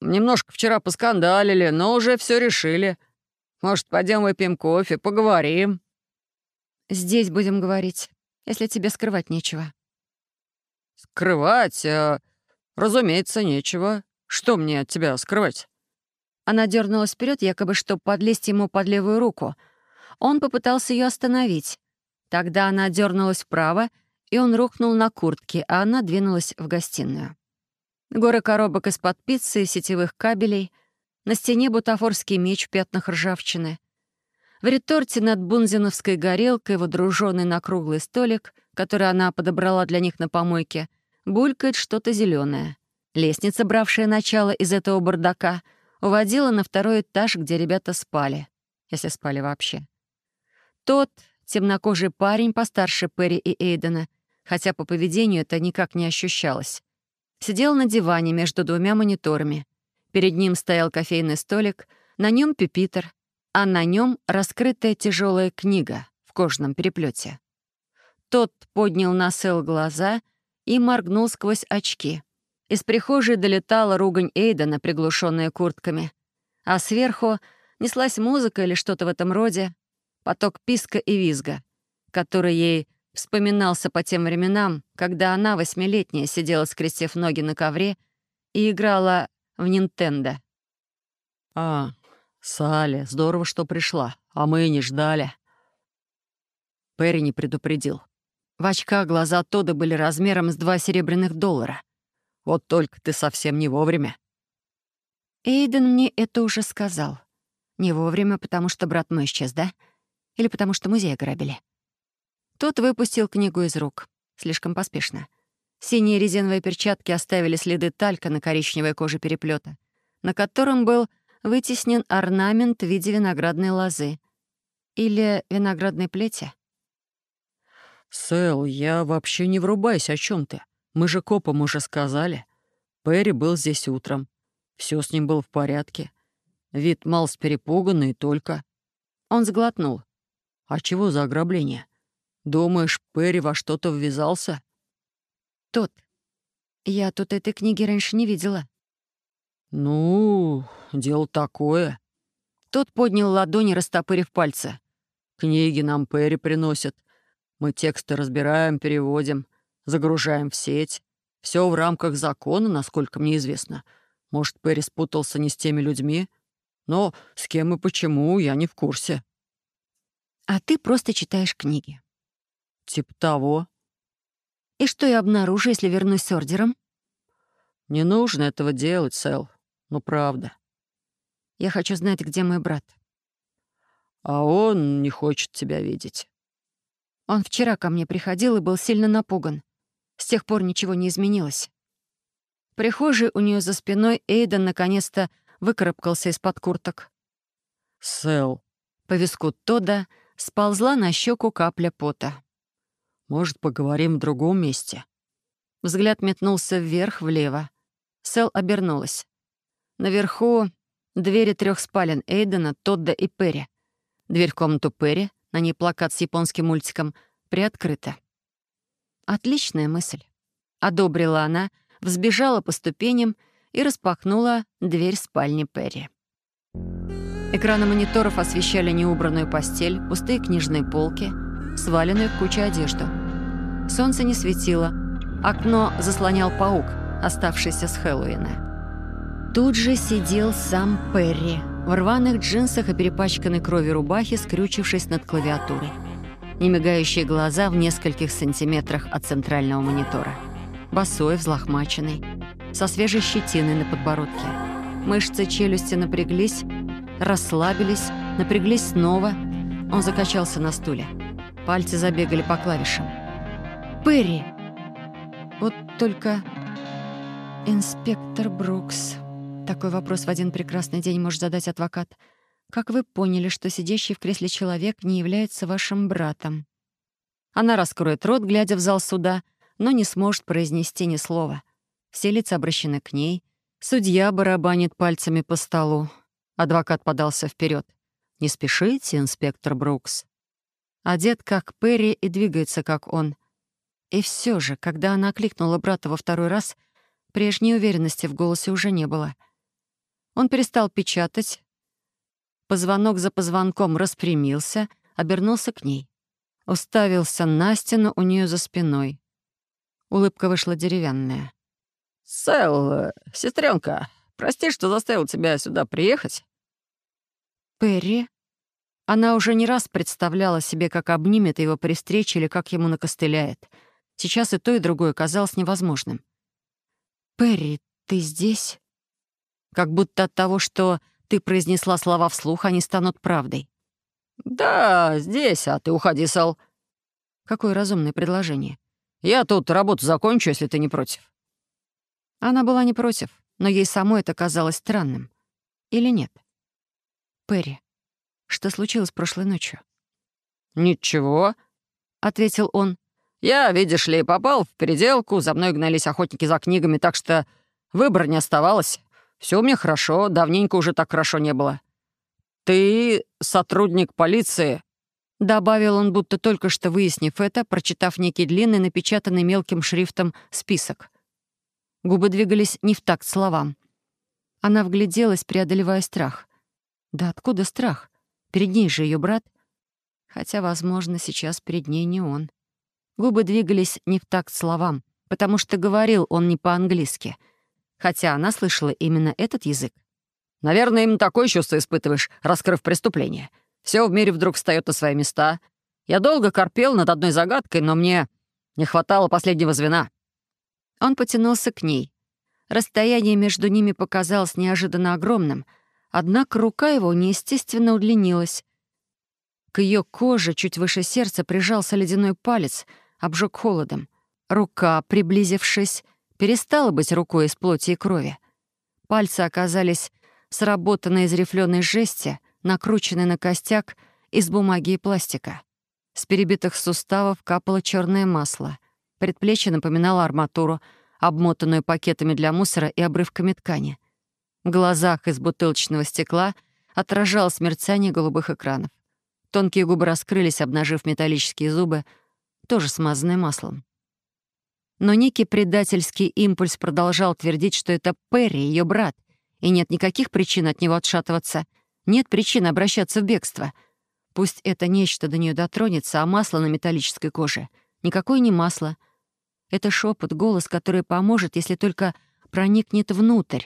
Немножко вчера поскандалили, но уже все решили. Может, пойдем выпьем кофе, поговорим?» «Здесь будем говорить, если тебе скрывать нечего». «Скрывать? А, разумеется, нечего. Что мне от тебя скрывать?» Она дернулась вперед, якобы чтобы подлезть ему под левую руку. Он попытался ее остановить. Тогда она дернулась вправо, и он рухнул на куртке, а она двинулась в гостиную. Горы коробок из-под пиццы и сетевых кабелей, на стене бутафорский меч в пятнах ржавчины — в реторте над бунзиновской горелкой, водруженной на круглый столик, который она подобрала для них на помойке, булькает что-то зеленое. Лестница, бравшая начало из этого бардака, уводила на второй этаж, где ребята спали, если спали вообще. Тот темнокожий парень постарше Перри и Эйдена, хотя по поведению это никак не ощущалось, сидел на диване между двумя мониторами. Перед ним стоял кофейный столик, на нем пюпитр, а на нем раскрытая тяжелая книга в кожаном переплете. Тот поднял на Сэл глаза и моргнул сквозь очки. Из прихожей долетала ругань Эйдена, приглушенная куртками. А сверху неслась музыка или что-то в этом роде, поток писка и визга, который ей вспоминался по тем временам, когда она, восьмилетняя, сидела, скрестив ноги на ковре и играла в Нинтендо. «А, «Салли, здорово, что пришла, а мы и не ждали». Перри не предупредил. В очках глаза Тода были размером с два серебряных доллара. «Вот только ты совсем не вовремя». Эйден мне это уже сказал. Не вовремя, потому что брат мой исчез, да? Или потому что музей ограбили? Тот выпустил книгу из рук. Слишком поспешно. Синие резиновые перчатки оставили следы талька на коричневой коже переплета, на котором был вытеснен орнамент в виде виноградной лозы. Или виноградной плети. «Сэл, я вообще не врубаюсь, о чем ты. Мы же копам уже сказали». Перри был здесь утром. Все с ним было в порядке. Вид малость перепуганный только. Он сглотнул. А чего за ограбление? Думаешь, Перри во что-то ввязался? Тот. Я тут этой книги раньше не видела. Ну, дело такое. Тот поднял ладони, растопырив пальцы. Книги нам Перри приносят. Мы тексты разбираем, переводим, загружаем в сеть. Все в рамках закона, насколько мне известно. Может, Перри спутался не с теми людьми? Но с кем и почему, я не в курсе. А ты просто читаешь книги. Типа того. И что я обнаружу, если вернусь с ордером? Не нужно этого делать, Сэл. Ну, правда. Я хочу знать, где мой брат. А он не хочет тебя видеть. Он вчера ко мне приходил и был сильно напуган. С тех пор ничего не изменилось. В прихожей у нее за спиной Эйден наконец-то выкарабкался из-под курток. Сэл. По виску Тода сползла на щеку капля пота. «Может, поговорим в другом месте?» Взгляд метнулся вверх-влево. Сэл обернулась. Наверху двери трех спален Эйдена, Тодда и Перри. Дверь в комнату Перри, на ней плакат с японским мультиком, приоткрыта. Отличная мысль. Одобрила она, взбежала по ступеням и распахнула дверь спальни Перри. Экраны мониторов освещали неубранную постель, пустые книжные полки, сваленную в кучу одежду. Солнце не светило, окно заслонял паук, оставшийся с Хэллоуина. Тут же сидел сам Перри, в рваных джинсах и перепачканной кровью рубахе, скрючившись над клавиатурой немигающие глаза в нескольких сантиметрах от центрального монитора. Босой, взлохмаченный, со свежей щетиной на подбородке. Мышцы челюсти напряглись, расслабились, напряглись снова. Он закачался на стуле. Пальцы забегали по клавишам. «Перри!» Вот только... «Инспектор Брукс...» Такой вопрос в один прекрасный день может задать адвокат — как вы поняли, что сидящий в кресле человек не является вашим братом? Она раскроет рот, глядя в зал суда, но не сможет произнести ни слова. Все лица обращены к ней. Судья барабанит пальцами по столу. Адвокат подался вперед. «Не спешите, инспектор Брукс». Одет как Перри и двигается как он. И все же, когда она окликнула брата во второй раз, прежней уверенности в голосе уже не было. Он перестал печатать, Позвонок за позвонком распрямился, обернулся к ней. Уставился на стену у нее за спиной. Улыбка вышла деревянная. «Сэл, сестренка, прости, что заставил тебя сюда приехать». «Перри?» Она уже не раз представляла себе, как обнимет его при встрече или как ему накостыляет. Сейчас и то, и другое казалось невозможным. «Перри, ты здесь?» Как будто от того, что ты произнесла слова вслух, они станут правдой. «Да, здесь, а ты уходи, Сал». Какое разумное предложение. «Я тут работу закончу, если ты не против». Она была не против, но ей самой это казалось странным. Или нет? Перри, что случилось прошлой ночью? «Ничего», — ответил он. «Я, видишь ли, попал в переделку, за мной гнались охотники за книгами, так что выбора не оставалось. Все у меня хорошо, давненько уже так хорошо не было. Ты сотрудник полиции?» Добавил он, будто только что выяснив это, прочитав некий длинный, напечатанный мелким шрифтом список. Губы двигались не в такт словам. Она вгляделась, преодолевая страх. Да откуда страх? Перед ней же ее брат. Хотя, возможно, сейчас перед ней не он. Губы двигались не в такт словам, потому что говорил он не по-английски — хотя она слышала именно этот язык. «Наверное, именно такое чувство испытываешь, раскрыв преступление. Все в мире вдруг встает на свои места. Я долго корпел над одной загадкой, но мне не хватало последнего звена». Он потянулся к ней. Расстояние между ними показалось неожиданно огромным, однако рука его неестественно удлинилась. К ее коже чуть выше сердца прижался ледяной палец, обжег холодом. Рука, приблизившись, перестала быть рукой из плоти и крови. Пальцы оказались сработанные из рифленой жести, накрученные на костяк из бумаги и пластика. С перебитых суставов капало черное масло. Предплечье напоминало арматуру, обмотанную пакетами для мусора и обрывками ткани. В глазах из бутылочного стекла отражалось мерцание голубых экранов. Тонкие губы раскрылись, обнажив металлические зубы, тоже смазанные маслом. Но некий предательский импульс продолжал твердить, что это Перри, ее брат, и нет никаких причин от него отшатываться, нет причин обращаться в бегство. Пусть это нечто до нее дотронется, а масло на металлической коже — никакое не масло. Это шепот, голос, который поможет, если только проникнет внутрь.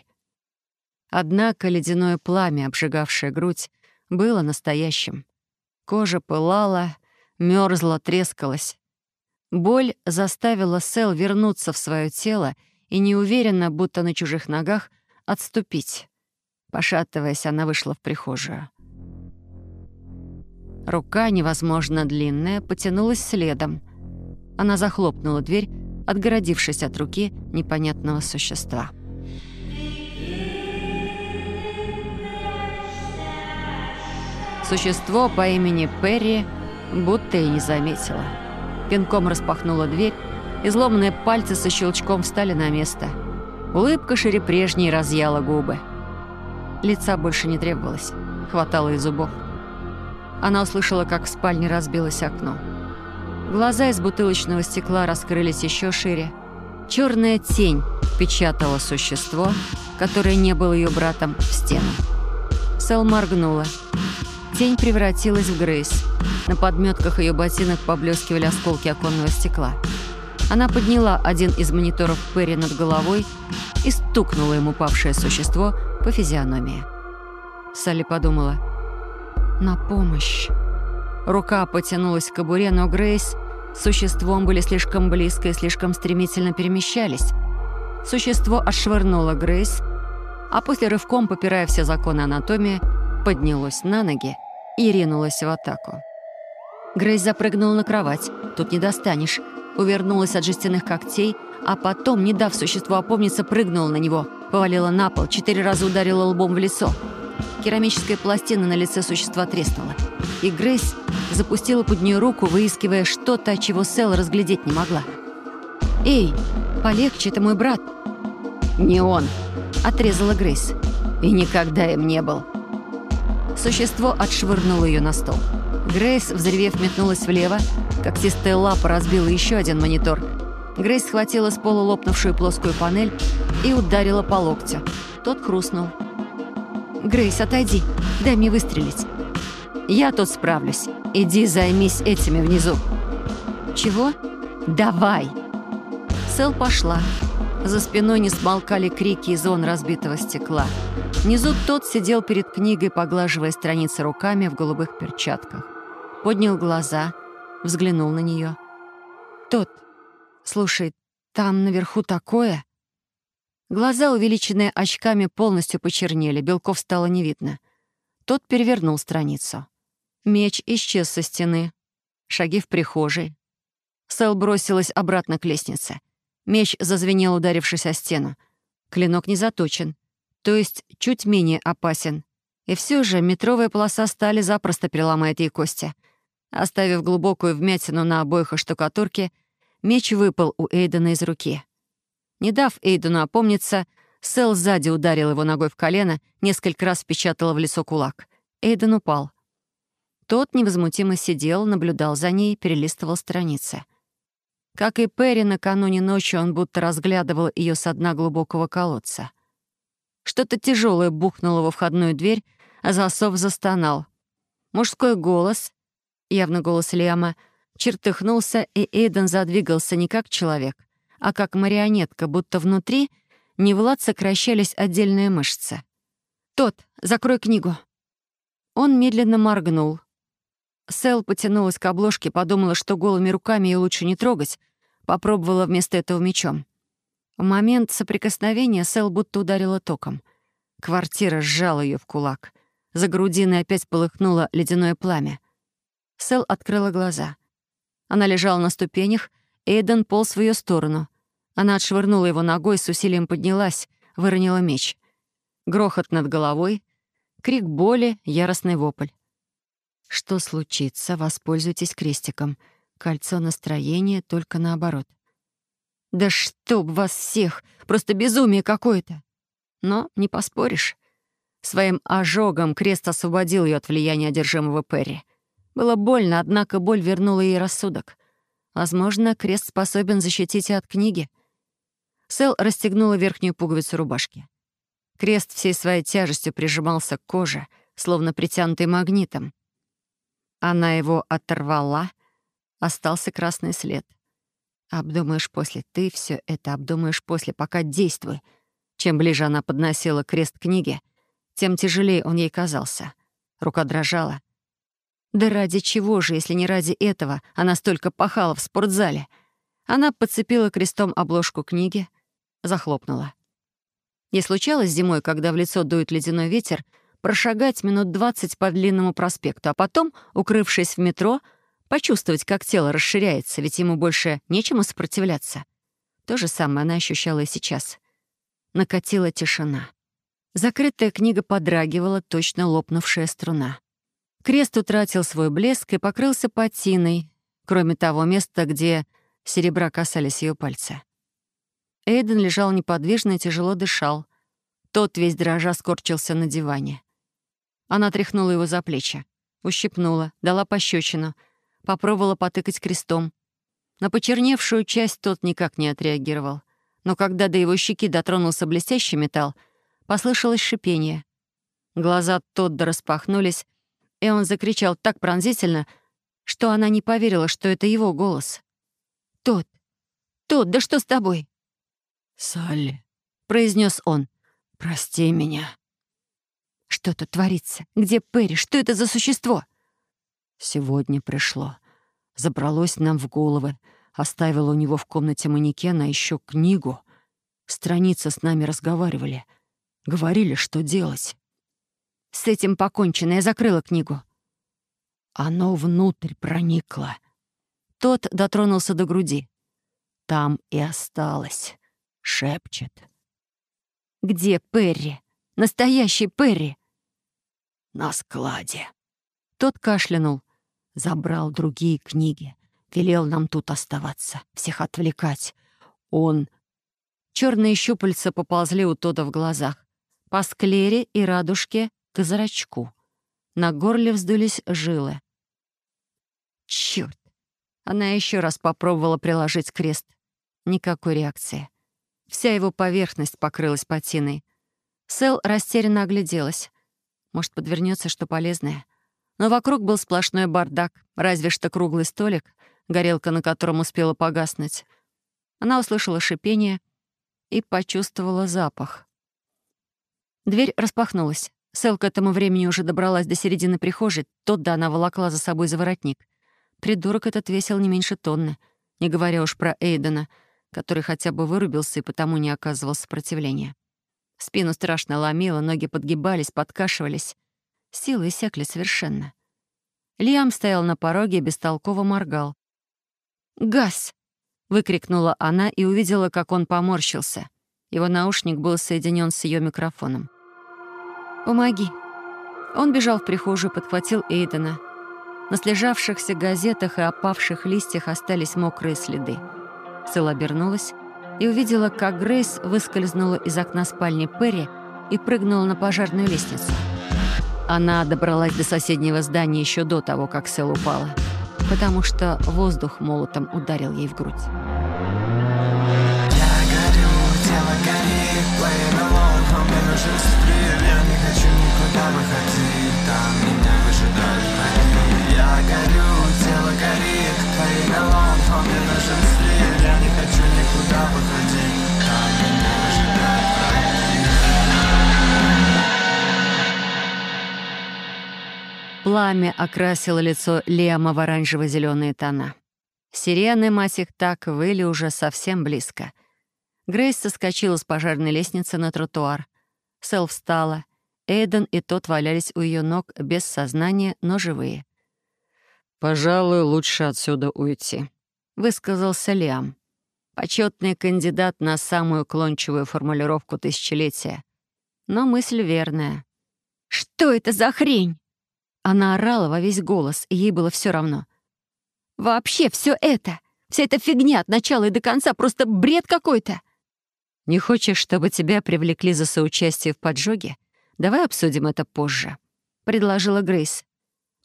Однако ледяное пламя, обжигавшее грудь, было настоящим. Кожа пылала, мерзла, трескалась. Боль заставила Сэл вернуться в свое тело и неуверенно, будто на чужих ногах, отступить. Пошатываясь, она вышла в прихожую. Рука, невозможно длинная, потянулась следом. Она захлопнула дверь, отгородившись от руки непонятного существа. Существо по имени Перри будто и не заметило. Пинком распахнула дверь, изломанные пальцы со щелчком встали на место. Улыбка шире прежней разъяла губы. Лица больше не требовалось, хватало и зубов. Она услышала, как в спальне разбилось окно. Глаза из бутылочного стекла раскрылись еще шире. Черная тень впечатала существо, которое не было ее братом, в стену. Сэл моргнула. Тень превратилась в Грейс. На подметках ее ботинок поблескивали осколки оконного стекла. Она подняла один из мониторов Перри над головой и стукнула ему упавшее существо по физиономии. Салли подумала. «На помощь». Рука потянулась к кобуре, но Грейс с существом были слишком близко и слишком стремительно перемещались. Существо отшвырнуло Грейс, а после рывком, попирая все законы анатомии, поднялось на ноги и ринулась в атаку. Грейс запрыгнула на кровать. Тут не достанешь. Увернулась от жестяных когтей, а потом, не дав существу опомниться, прыгнула на него. Повалила на пол, четыре раза ударила лбом в лицо. Керамическая пластина на лице существа треснула. И Грейс запустила под нее руку, выискивая что-то, чего Сэл разглядеть не могла. «Эй, полегче, это мой брат». «Не он», — отрезала Грейс. «И никогда им не был». Существо отшвырнуло ее на стол. Грейс, взревев, метнулась влево. Когтистая лапа разбила еще один монитор. Грейс схватила с пола лопнувшую плоскую панель и ударила по локтю. Тот хрустнул. «Грейс, отойди. Дай мне выстрелить». «Я тут справлюсь. Иди займись этими внизу». «Чего?» «Давай!» Сэл пошла. За спиной не смолкали крики и зон разбитого стекла. Внизу тот сидел перед книгой, поглаживая страницы руками в голубых перчатках. Поднял глаза, взглянул на нее. «Тот, слушай, там наверху такое...» Глаза, увеличенные очками, полностью почернели, белков стало не видно. Тот перевернул страницу. Меч исчез со стены. Шаги в прихожей. Сэл бросилась обратно к лестнице. Меч зазвенел, ударившись о стену. Клинок не заточен то есть чуть менее опасен. И все же метровая полоса стали запросто переломает ей кости. Оставив глубокую вмятину на обоих штукатурке, меч выпал у Эйдена из руки. Не дав Эйдену опомниться, Сэл сзади ударил его ногой в колено, несколько раз впечатала в лицо кулак. Эйден упал. Тот невозмутимо сидел, наблюдал за ней, перелистывал страницы. Как и Перри, накануне ночи он будто разглядывал ее со дна глубокого колодца — что-то тяжелое бухнуло во входную дверь, а засов застонал. Мужской голос, явно голос Лиама, чертыхнулся, и Эйден задвигался не как человек, а как марионетка, будто внутри не в сокращались отдельные мышцы. «Тот, закрой книгу». Он медленно моргнул. Сэл потянулась к обложке, подумала, что голыми руками ее лучше не трогать, попробовала вместо этого мечом. В момент соприкосновения Сэл будто ударила током. Квартира сжала ее в кулак. За грудиной опять полыхнуло ледяное пламя. Сэл открыла глаза. Она лежала на ступенях, Эйден полз в ее сторону. Она отшвырнула его ногой, с усилием поднялась, выронила меч. Грохот над головой, крик боли, яростный вопль. Что случится, воспользуйтесь крестиком. Кольцо настроения только наоборот. Да чтоб вас всех! Просто безумие какое-то! Но не поспоришь. Своим ожогом крест освободил ее от влияния одержимого Перри. Было больно, однако боль вернула ей рассудок. Возможно, крест способен защитить и от книги. Сэл расстегнула верхнюю пуговицу рубашки. Крест всей своей тяжестью прижимался к коже, словно притянутый магнитом. Она его оторвала, остался красный след. Обдумаешь после. Ты все это обдумаешь после, пока действуй. Чем ближе она подносила крест книги, тем тяжелее он ей казался. Рука дрожала. Да ради чего же, если не ради этого, она столько пахала в спортзале? Она подцепила крестом обложку книги, захлопнула. Не случалось зимой, когда в лицо дует ледяной ветер, прошагать минут двадцать по длинному проспекту, а потом, укрывшись в метро, почувствовать, как тело расширяется, ведь ему больше нечему сопротивляться. То же самое она ощущала и сейчас. Накатила тишина. Закрытая книга подрагивала, точно лопнувшая струна. Крест утратил свой блеск и покрылся патиной, кроме того места, где серебра касались ее пальца. Эйден лежал неподвижно и тяжело дышал. Тот весь дрожа скорчился на диване. Она тряхнула его за плечи, ущипнула, дала пощечину — попробовала потыкать крестом. На почерневшую часть тот никак не отреагировал. Но когда до его щеки дотронулся блестящий металл, послышалось шипение. Глаза Тодда распахнулись, и он закричал так пронзительно, что она не поверила, что это его голос. «Тот! Тот, да что с тобой?» «Салли», — произнес он, — «прости меня». «Что тут творится? Где Перри? Что это за существо?» Сегодня пришло. Забралось нам в головы. Оставила у него в комнате манекена еще книгу. Страницы с нами разговаривали. Говорили, что делать. С этим покончено. Я закрыла книгу. Оно внутрь проникло. Тот дотронулся до груди. Там и осталось. Шепчет. «Где Перри? Настоящий Перри?» «На складе». Тот кашлянул. Забрал другие книги. Велел нам тут оставаться, всех отвлекать. Он... Черные щупальца поползли у Тода в глазах. По склере и радужке к зрачку. На горле вздулись жилы. Черт! Она еще раз попробовала приложить крест. Никакой реакции. Вся его поверхность покрылась патиной. Сэл растерянно огляделась. Может, подвернется что полезное. Но вокруг был сплошной бардак, разве что круглый столик, горелка на котором успела погаснуть. Она услышала шипение и почувствовала запах. Дверь распахнулась. Сэл к этому времени уже добралась до середины прихожей, тот да она волокла за собой за воротник. Придурок этот весил не меньше тонны, не говоря уж про Эйдена, который хотя бы вырубился и потому не оказывал сопротивления. Спину страшно ломило, ноги подгибались, подкашивались. Силы иссякли совершенно. Лиам стоял на пороге и бестолково моргал. «Газ!» — выкрикнула она и увидела, как он поморщился. Его наушник был соединен с ее микрофоном. «Помоги!» Он бежал в прихожую, подхватил Эйдена. На слежавшихся газетах и опавших листьях остались мокрые следы. Сэл обернулась и увидела, как Грейс выскользнула из окна спальни Перри и прыгнула на пожарную лестницу. Она добралась до соседнего здания еще до того, как Сэл упала, потому что воздух молотом ударил ей в грудь. Я горю, тело горит, alone, но мне нужен стрель, Пламя окрасило лицо Лема в оранжево зеленые тона. Сирены, мать их так, выли уже совсем близко. Грейс соскочила с пожарной лестницы на тротуар. Сэл встала. Эйден и тот валялись у ее ног без сознания, но живые. «Пожалуй, лучше отсюда уйти», — высказался Лиам. Почетный кандидат на самую уклончивую формулировку тысячелетия. Но мысль верная. «Что это за хрень?» Она орала во весь голос, и ей было все равно. «Вообще все это! Вся эта фигня от начала и до конца просто бред какой-то. Не хочешь, чтобы тебя привлекли за соучастие в поджоге? Давай обсудим это позже», — предложила Грейс.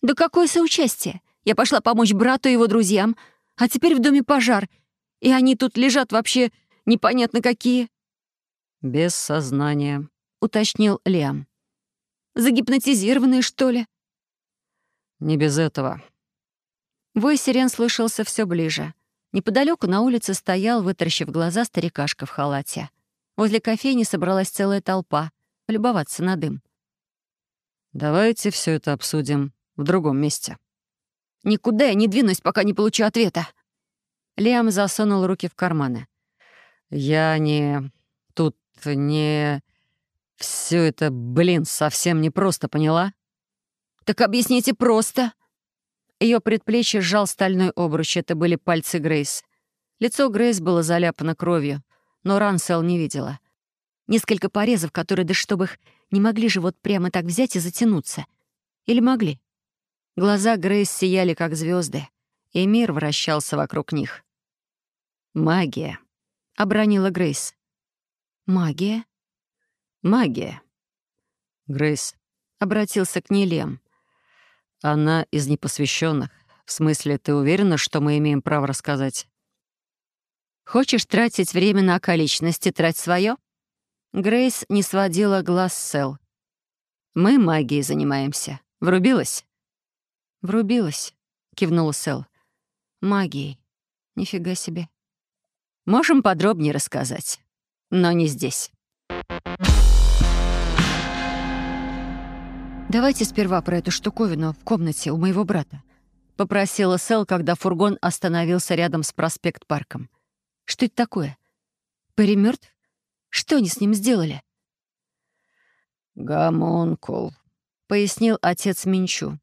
«Да какое соучастие? Я пошла помочь брату и его друзьям, а теперь в доме пожар, и они тут лежат вообще непонятно какие». «Без сознания», — уточнил Лиам. «Загипнотизированные, что ли?» «Не без этого». Вой сирен слышался все ближе. Неподалеку на улице стоял, вытаращив глаза, старикашка в халате. Возле кофейни собралась целая толпа. Полюбоваться на дым. «Давайте все это обсудим в другом месте». «Никуда я не двинусь, пока не получу ответа». Лиам засунул руки в карманы. «Я не... Тут не... Все это, блин, совсем непросто, поняла?» «Так объясните просто». Ее предплечье сжал стальной обруч, это были пальцы Грейс. Лицо Грейс было заляпано кровью, но ран Сэл не видела. Несколько порезов, которые, да чтобы их, не могли же вот прямо так взять и затянуться. Или могли? Глаза Грейс сияли, как звезды, и мир вращался вокруг них. «Магия», — обронила Грейс. «Магия?» «Магия». Грейс обратился к ней Лем. Она из непосвященных. В смысле, ты уверена, что мы имеем право рассказать? Хочешь тратить время на околичности, трать свое? Грейс не сводила глаз с Сэл. «Мы магией занимаемся. Врубилась?» «Врубилась», — кивнула Сэл. «Магией. Нифига себе». «Можем подробнее рассказать, но не здесь». «Давайте сперва про эту штуковину в комнате у моего брата», — попросила Сэл, когда фургон остановился рядом с проспект-парком. «Что это такое? Перри мертв? Что они с ним сделали?» «Гомункул», — пояснил отец Минчу.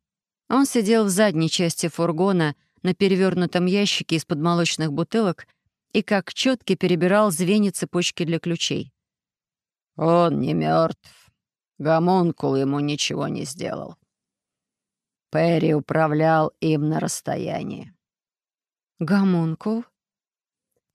Он сидел в задней части фургона на перевернутом ящике из-под молочных бутылок и как четки перебирал звенья цепочки для ключей. «Он не мертв. Гомункул ему ничего не сделал. Перри управлял им на расстоянии. «Гомункул?»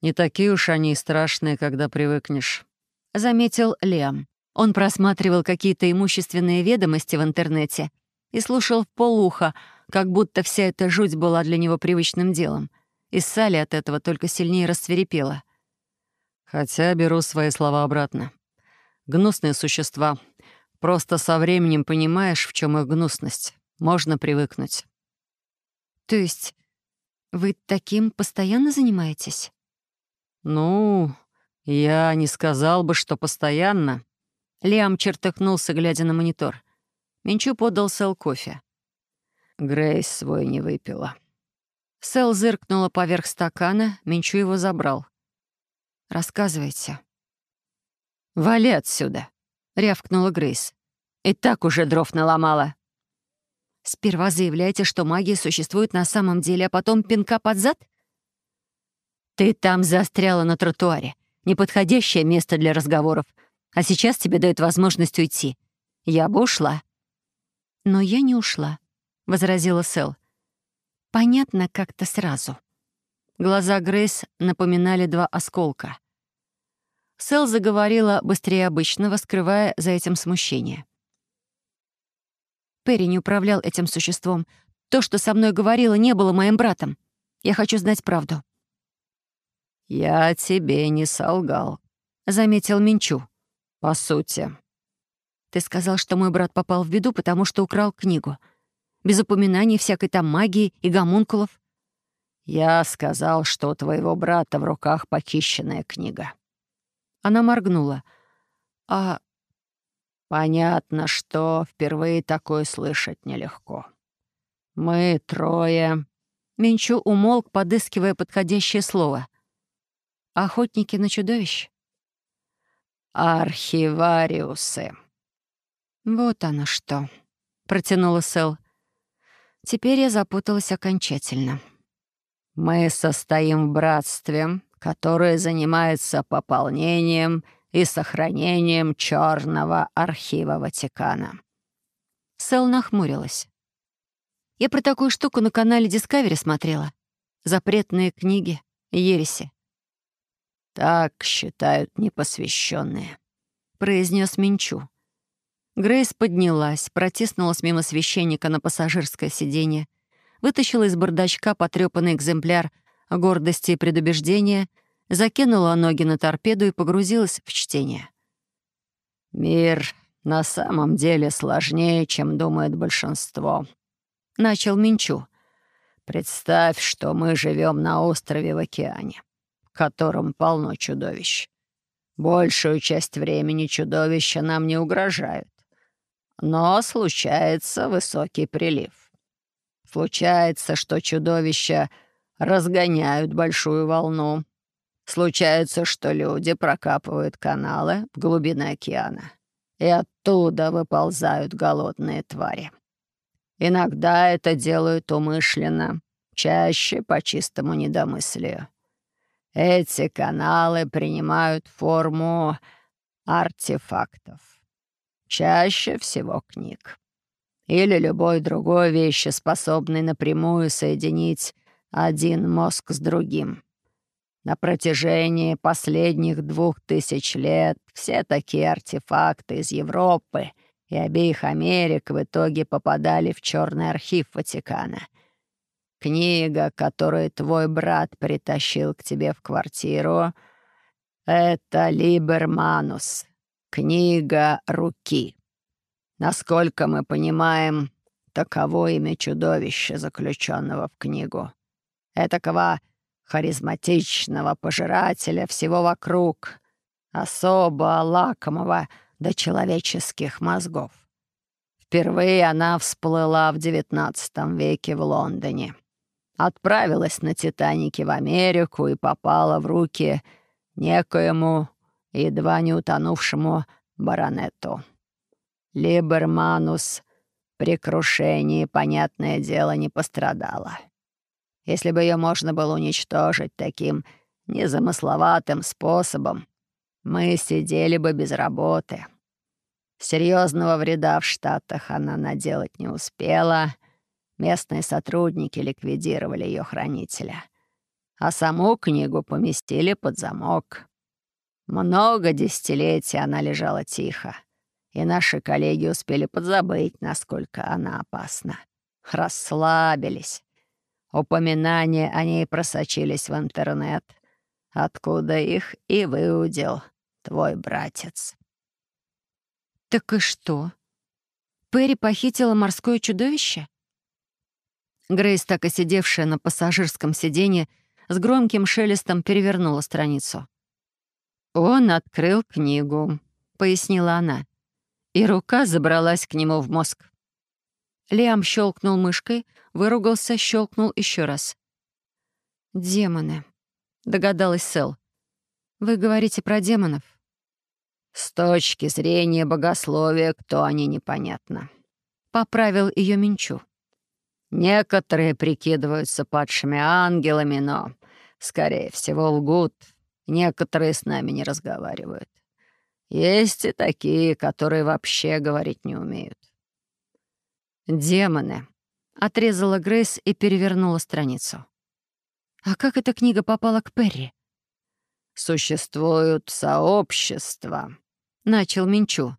«Не такие уж они страшные, когда привыкнешь», — заметил Лем. Он просматривал какие-то имущественные ведомости в интернете и слушал в полуха, как будто вся эта жуть была для него привычным делом. И Салли от этого только сильнее расцверепела. «Хотя беру свои слова обратно. Гнусные существа — Просто со временем понимаешь, в чем их гнусность. Можно привыкнуть. То есть вы таким постоянно занимаетесь? Ну, я не сказал бы, что постоянно. Лиам чертыхнулся, глядя на монитор. Минчу подал Сэл кофе. Грейс свой не выпила. Сэл зыркнула поверх стакана, Минчу его забрал. «Рассказывайте». «Вали отсюда», — рявкнула Грейс. «И так уже дров наломала». «Сперва заявляете, что магия существует на самом деле, а потом пинка под зад?» «Ты там застряла на тротуаре. Неподходящее место для разговоров. А сейчас тебе дают возможность уйти. Я бы ушла». «Но я не ушла», — возразила Сэл. «Понятно как-то сразу». Глаза Грейс напоминали два осколка. Сэл заговорила быстрее обычного, скрывая за этим смущение. Перри не управлял этим существом. То, что со мной говорила, не было моим братом. Я хочу знать правду». «Я тебе не солгал», — заметил Минчу. «По сути». «Ты сказал, что мой брат попал в беду, потому что украл книгу. Без упоминаний всякой там магии и гомункулов». «Я сказал, что у твоего брата в руках похищенная книга», она моргнула. «А...» «Понятно, что впервые такое слышать нелегко. Мы трое...» Менчу умолк, подыскивая подходящее слово. «Охотники на чудовищ?» «Архивариусы». «Вот оно что», — протянула Сэл. Теперь я запуталась окончательно. «Мы состоим в братстве, которая занимается пополнением и сохранением черного архива Ватикана». Сэл нахмурилась. «Я про такую штуку на канале Discovery смотрела. Запретные книги. ереси. «Так считают непосвященные», — произнес Минчу. Грейс поднялась, протиснулась мимо священника на пассажирское сиденье, вытащила из бардачка потрёпанный экземпляр гордости и предубеждения, закинула ноги на торпеду и погрузилась в чтение. «Мир на самом деле сложнее, чем думает большинство», — начал Минчу. «Представь, что мы живем на острове в океане, в котором полно чудовищ. Большую часть времени чудовища нам не угрожают. Но случается высокий прилив. Случается, что чудовища разгоняют большую волну. Случается, что люди прокапывают каналы в глубины океана, и оттуда выползают голодные твари. Иногда это делают умышленно, чаще по чистому недомыслию. Эти каналы принимают форму артефактов. Чаще всего книг. Или любой другой вещи, способной напрямую соединить один мозг с другим. На протяжении последних двух тысяч лет все такие артефакты из Европы и обеих Америк в итоге попадали в черный архив Ватикана. Книга, которую твой брат притащил к тебе в квартиру, — это «Либерманус», книга руки. Насколько мы понимаем, таково имя чудовища, заключенного в книгу. Этакого харизматичного пожирателя всего вокруг, особо лакомого до человеческих мозгов. Впервые она всплыла в XIX веке в Лондоне. Отправилась на «Титанике» в Америку и попала в руки некоему, едва не утонувшему баронету. Либерманус при крушении, понятное дело, не пострадала. Если бы ее можно было уничтожить таким незамысловатым способом, мы сидели бы без работы. Серьезного вреда в Штатах она наделать не успела. Местные сотрудники ликвидировали ее хранителя. А саму книгу поместили под замок. Много десятилетий она лежала тихо, и наши коллеги успели подзабыть, насколько она опасна. Расслабились. Упоминания о ней просочились в интернет, откуда их и выудил твой братец. «Так и что? Перри похитила морское чудовище?» Грейс, так и сидевшая на пассажирском сиденье, с громким шелестом перевернула страницу. «Он открыл книгу», — пояснила она, и рука забралась к нему в мозг. Лиам щелкнул мышкой, выругался, щелкнул еще раз. «Демоны», — догадалась Сэл. «Вы говорите про демонов?» «С точки зрения богословия, кто они, непонятно», — поправил ее Минчу. «Некоторые прикидываются падшими ангелами, но, скорее всего, лгут. Некоторые с нами не разговаривают. Есть и такие, которые вообще говорить не умеют. «Демоны», — отрезала Грейс и перевернула страницу. «А как эта книга попала к Перри?» «Существуют сообщества», — начал Минчу.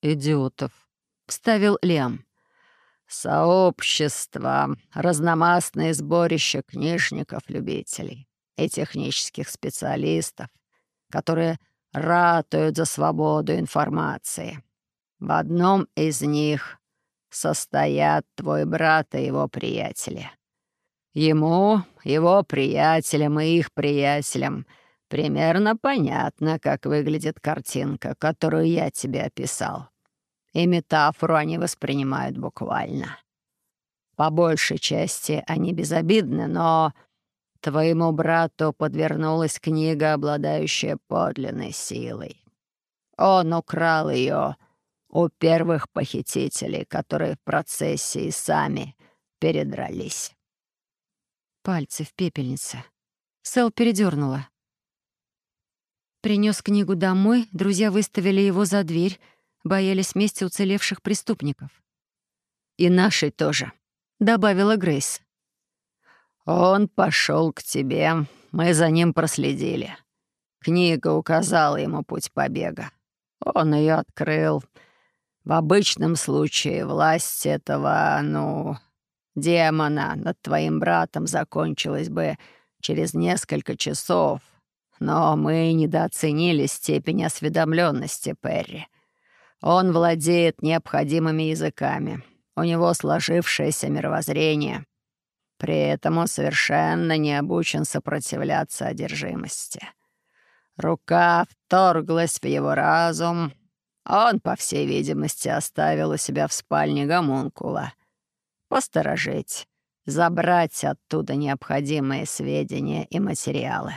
«Идиотов», — вставил Лиам. «Сообщества, разномастные сборища книжников-любителей и технических специалистов, которые ратуют за свободу информации. В одном из них состоят твой брат и его приятели. Ему, его приятелям и их приятелям примерно понятно, как выглядит картинка, которую я тебе описал. И метафору они воспринимают буквально. По большей части они безобидны, но твоему брату подвернулась книга, обладающая подлинной силой. Он украл ее у первых похитителей, которые в процессе и сами передрались. Пальцы в пепельнице. Сэл передернула. Принес книгу домой, друзья выставили его за дверь, боялись вместе уцелевших преступников. «И нашей тоже», — добавила Грейс. Он пошел к тебе. Мы за ним проследили. Книга указала ему путь побега. Он ее открыл. В обычном случае власть этого, ну, демона над твоим братом закончилась бы через несколько часов. Но мы недооценили степень осведомленности Перри. Он владеет необходимыми языками. У него сложившееся мировоззрение. При этом он совершенно не обучен сопротивляться одержимости. Рука вторглась в его разум. Он, по всей видимости, оставил у себя в спальне гомункула. Посторожить, забрать оттуда необходимые сведения и материалы.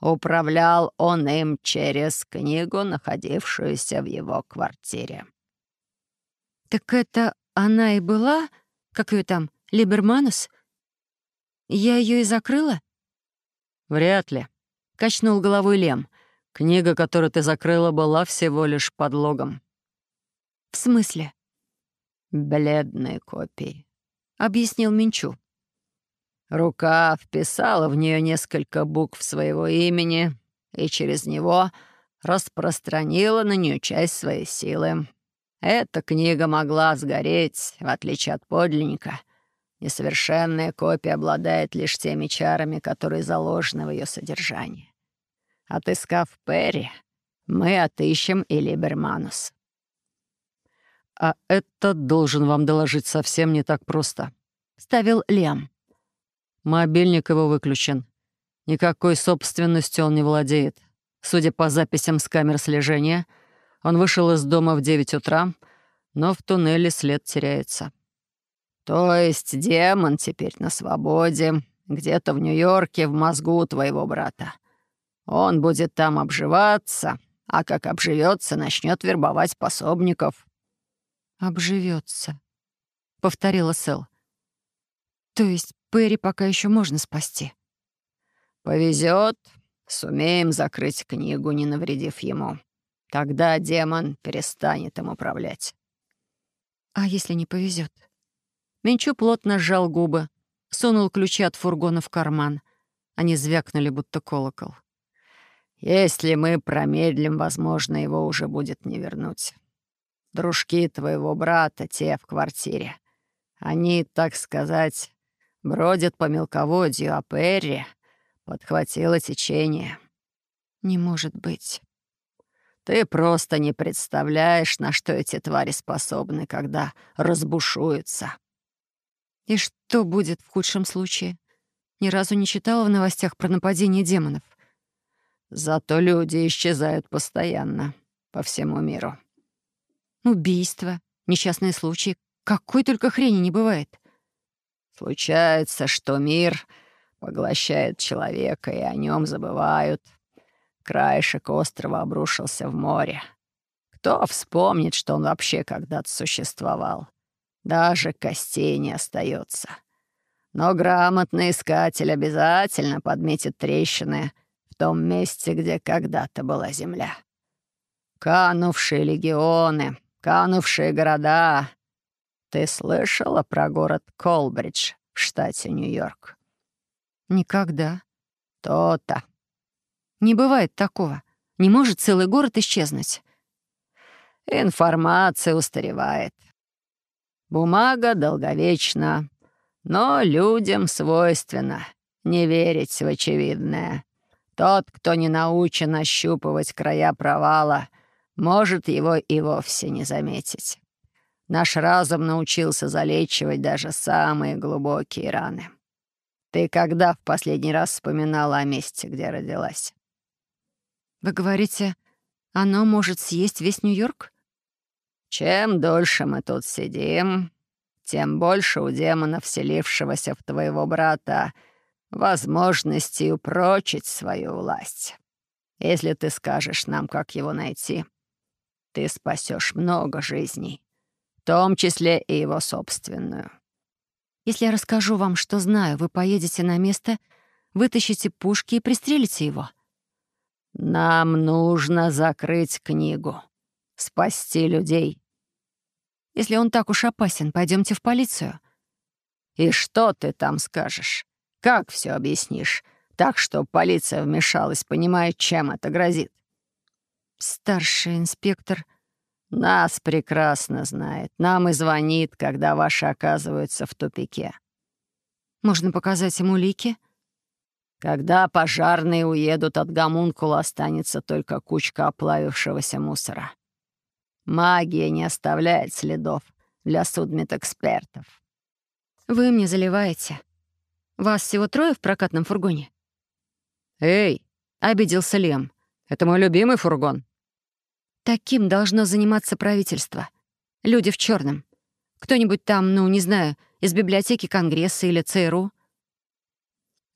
Управлял он им через книгу, находившуюся в его квартире. «Так это она и была? Как ее там, Либерманус? Я ее и закрыла?» «Вряд ли», — качнул головой Лем. «Книга, которую ты закрыла, была всего лишь подлогом». «В смысле?» «Бледные копии», — объяснил Минчу. Рука вписала в нее несколько букв своего имени и через него распространила на нее часть своей силы. Эта книга могла сгореть, в отличие от подлинника. Несовершенная копия обладает лишь теми чарами, которые заложены в ее содержании. Отыскав Перри, мы отыщем и Либерманус. «А это должен вам доложить совсем не так просто», — ставил Лиам. Мобильник его выключен. Никакой собственностью он не владеет. Судя по записям с камер слежения, он вышел из дома в 9 утра, но в туннеле след теряется. «То есть демон теперь на свободе, где-то в Нью-Йорке, в мозгу твоего брата. Он будет там обживаться, а как обживется, начнет вербовать пособников». «Обживется», — повторила Сэл. «То есть Перри пока еще можно спасти. Повезет, сумеем закрыть книгу, не навредив ему. Тогда демон перестанет им управлять. А если не повезет? Менчу плотно сжал губы, сунул ключи от фургона в карман. Они звякнули, будто колокол. Если мы промедлим, возможно, его уже будет не вернуть. Дружки твоего брата, те в квартире. Они, так сказать, Бродит по мелководью, а Перри подхватила течение. Не может быть. Ты просто не представляешь, на что эти твари способны, когда разбушуются. И что будет в худшем случае? Ни разу не читала в новостях про нападение демонов. Зато люди исчезают постоянно по всему миру. Убийства, несчастные случаи. Какой только хрени не бывает. Случается, что мир поглощает человека, и о нем забывают. Краешек острова обрушился в море. Кто вспомнит, что он вообще когда-то существовал? Даже костей не остается. Но грамотный искатель обязательно подметит трещины в том месте, где когда-то была земля. Канувшие легионы, канувшие города, ты слышала про город Колбридж в штате Нью-Йорк? Никогда. То-то. Не бывает такого. Не может целый город исчезнуть. Информация устаревает. Бумага долговечна, но людям свойственно не верить в очевидное. Тот, кто не научен ощупывать края провала, может его и вовсе не заметить. Наш разум научился залечивать даже самые глубокие раны. Ты когда в последний раз вспоминала о месте, где родилась? Вы говорите, оно может съесть весь Нью-Йорк? Чем дольше мы тут сидим, тем больше у демона, вселившегося в твоего брата, возможности упрочить свою власть. Если ты скажешь нам, как его найти, ты спасешь много жизней в том числе и его собственную. Если я расскажу вам, что знаю, вы поедете на место, вытащите пушки и пристрелите его. Нам нужно закрыть книгу, спасти людей. Если он так уж опасен, пойдемте в полицию. И что ты там скажешь? Как все объяснишь? Так, что полиция вмешалась, понимая, чем это грозит. Старший инспектор нас прекрасно знает. Нам и звонит, когда ваши оказываются в тупике. Можно показать ему лики? Когда пожарные уедут от гомункула, останется только кучка оплавившегося мусора. Магия не оставляет следов для судмедэкспертов. Вы мне заливаете. Вас всего трое в прокатном фургоне? «Эй!» — обиделся Лем. «Это мой любимый фургон». Таким должно заниматься правительство. Люди в черном. Кто-нибудь там, ну, не знаю, из библиотеки Конгресса или ЦРУ.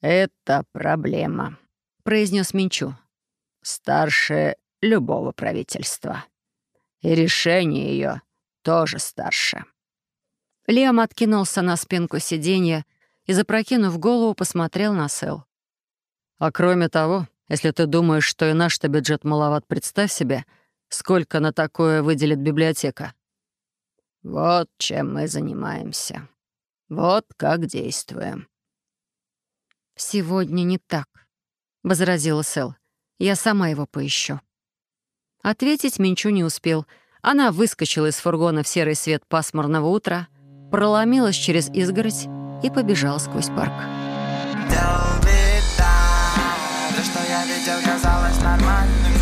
«Это проблема», — произнес Минчу. «Старше любого правительства. И решение ее тоже старше». Лиам откинулся на спинку сиденья и, запрокинув голову, посмотрел на Сэл. «А кроме того, если ты думаешь, что и наш-то бюджет маловат, представь себе, сколько на такое выделит библиотека». «Вот чем мы занимаемся. Вот как действуем». «Сегодня не так», — возразила Сэл. «Я сама его поищу». Ответить Минчу не успел. Она выскочила из фургона в серый свет пасмурного утра, проломилась через изгородь и побежала сквозь парк. что я видел, казалось нормальным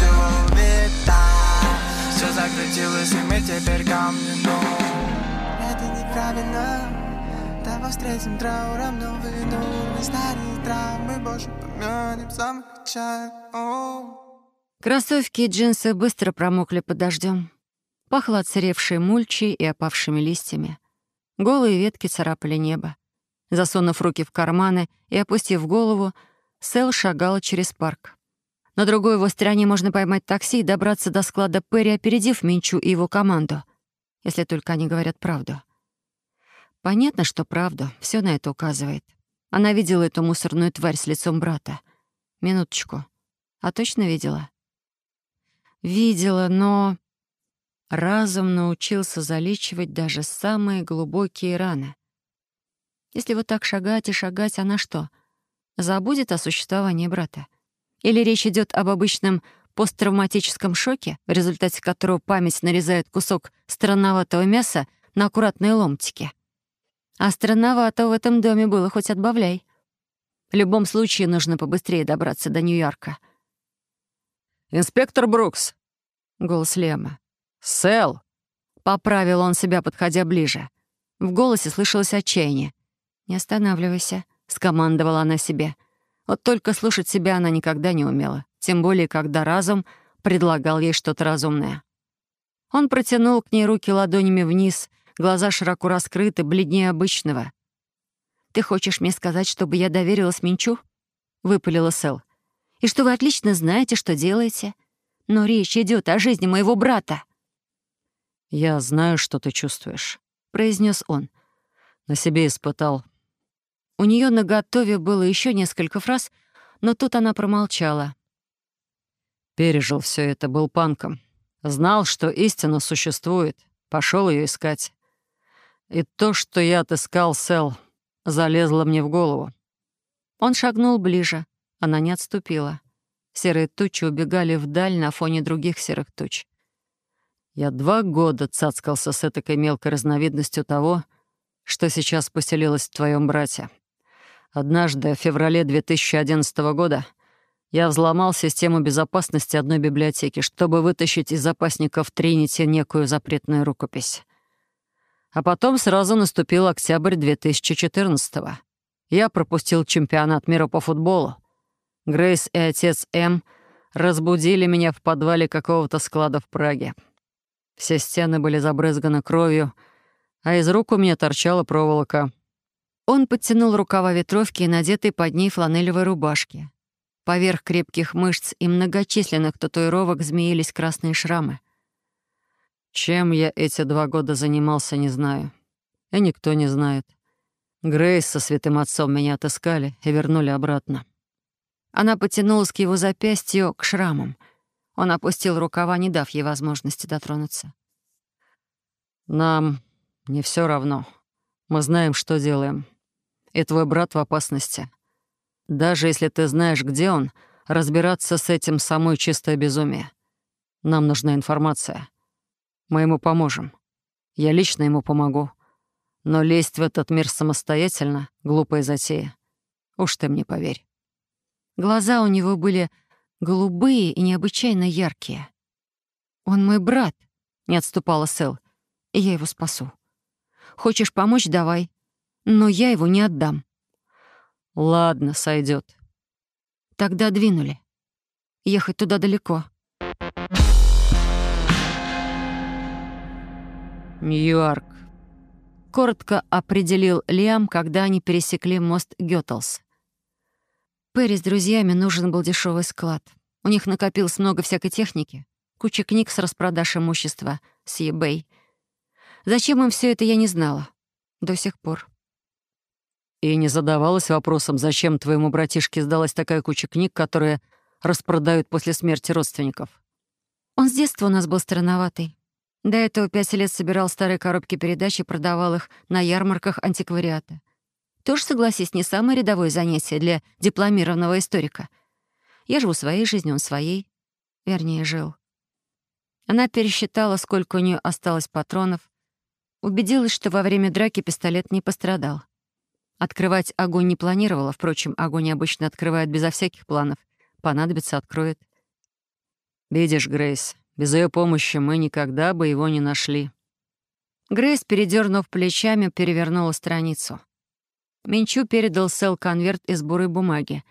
Все закрутилось, и мы теперь камни, но Это неправильно Давай встретим трауром новый Мы старые травмы больше помянем самых печальных Кроссовки и джинсы быстро промокли под дождем. Пахло отсыревшей мульчей и опавшими листьями. Голые ветки царапали небо. Засунув руки в карманы и опустив голову, Сэл шагала через парк. На другой его стороне можно поймать такси и добраться до склада Перри, опередив Минчу и его команду. Если только они говорят правду. Понятно, что правду. Все на это указывает. Она видела эту мусорную тварь с лицом брата. Минуточку. А точно видела? Видела, но... Разум научился залечивать даже самые глубокие раны. Если вот так шагать и шагать, она что, забудет о существовании брата? Или речь идет об обычном посттравматическом шоке, в результате которого память нарезает кусок странноватого мяса на аккуратные ломтики? А странновато в этом доме было хоть отбавляй. В любом случае нужно побыстрее добраться до Нью-Йорка. «Инспектор Брукс!» — голос Лема. «Сэл!» — поправил он себя, подходя ближе. В голосе слышалось отчаяние. «Не останавливайся», — скомандовала она себе. Вот только слушать себя она никогда не умела, тем более, когда разум предлагал ей что-то разумное. Он протянул к ней руки ладонями вниз, глаза широко раскрыты, бледнее обычного. «Ты хочешь мне сказать, чтобы я доверилась Минчу?» — выпалила Сэл. «И что вы отлично знаете, что делаете? Но речь идет о жизни моего брата». «Я знаю, что ты чувствуешь», — произнес он. «На себе испытал. У нее на готове было еще несколько фраз, но тут она промолчала. Пережил все это, был панком. Знал, что истина существует, пошел ее искать. И то, что я отыскал, Сэл, залезло мне в голову. Он шагнул ближе, она не отступила. Серые тучи убегали вдаль на фоне других серых туч. Я два года цацкался с этой мелкой разновидностью того, что сейчас поселилось в твоем брате. Однажды, в феврале 2011 года, я взломал систему безопасности одной библиотеки, чтобы вытащить из запасников Тринити некую запретную рукопись. А потом сразу наступил октябрь 2014 -го. Я пропустил чемпионат мира по футболу. Грейс и отец М разбудили меня в подвале какого-то склада в Праге. Все стены были забрызганы кровью, а из рук у меня торчала проволока. Он подтянул рукава ветровки и надетой под ней фланелевой рубашки. Поверх крепких мышц и многочисленных татуировок змеились красные шрамы. Чем я эти два года занимался, не знаю. И никто не знает. Грейс со святым отцом меня отыскали и вернули обратно. Она потянулась к его запястью, к шрамам. Он опустил рукава, не дав ей возможности дотронуться. «Нам не все равно. Мы знаем, что делаем и твой брат в опасности. Даже если ты знаешь, где он, разбираться с этим самой чистое безумие. Нам нужна информация. Мы ему поможем. Я лично ему помогу. Но лезть в этот мир самостоятельно — глупая затея. Уж ты мне поверь. Глаза у него были голубые и необычайно яркие. «Он мой брат», — не отступала Сэл, — «и я его спасу. Хочешь помочь — давай, но я его не отдам». «Ладно, сойдет. Тогда двинули. Ехать туда далеко. Ньюарк. Коротко определил Лиам, когда они пересекли мост Гётлс. Перри с друзьями нужен был дешевый склад. У них накопилось много всякой техники, куча книг с распродаж имущества, с eBay. Зачем им все это, я не знала. До сих пор. И не задавалась вопросом, зачем твоему братишке сдалась такая куча книг, которые распродают после смерти родственников? Он с детства у нас был странноватый. До этого пять лет собирал старые коробки передач и продавал их на ярмарках антиквариата. Тоже, согласись, не самое рядовое занятие для дипломированного историка. Я живу своей жизнью, он своей. Вернее, жил. Она пересчитала, сколько у нее осталось патронов, убедилась, что во время драки пистолет не пострадал. Открывать огонь не планировала, впрочем, огонь обычно открывает безо всяких планов. Понадобится — откроет. «Видишь, Грейс, без ее помощи мы никогда бы его не нашли». Грейс, передернув плечами, перевернула страницу. Минчу передал Сэл конверт из бурой бумаги.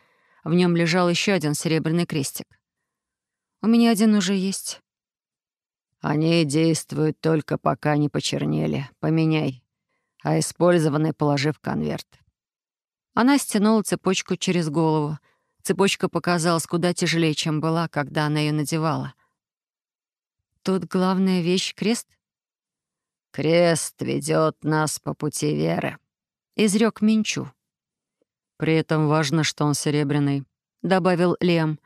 В нем лежал еще один серебряный крестик. «У меня один уже есть». «Они действуют только пока не почернели. Поменяй» а использованный положи в конверт. Она стянула цепочку через голову. Цепочка показалась куда тяжелее, чем была, когда она ее надевала. Тут главная вещь — крест? «Крест ведет нас по пути веры», — изрек Минчу. «При этом важно, что он серебряный», — добавил Лем.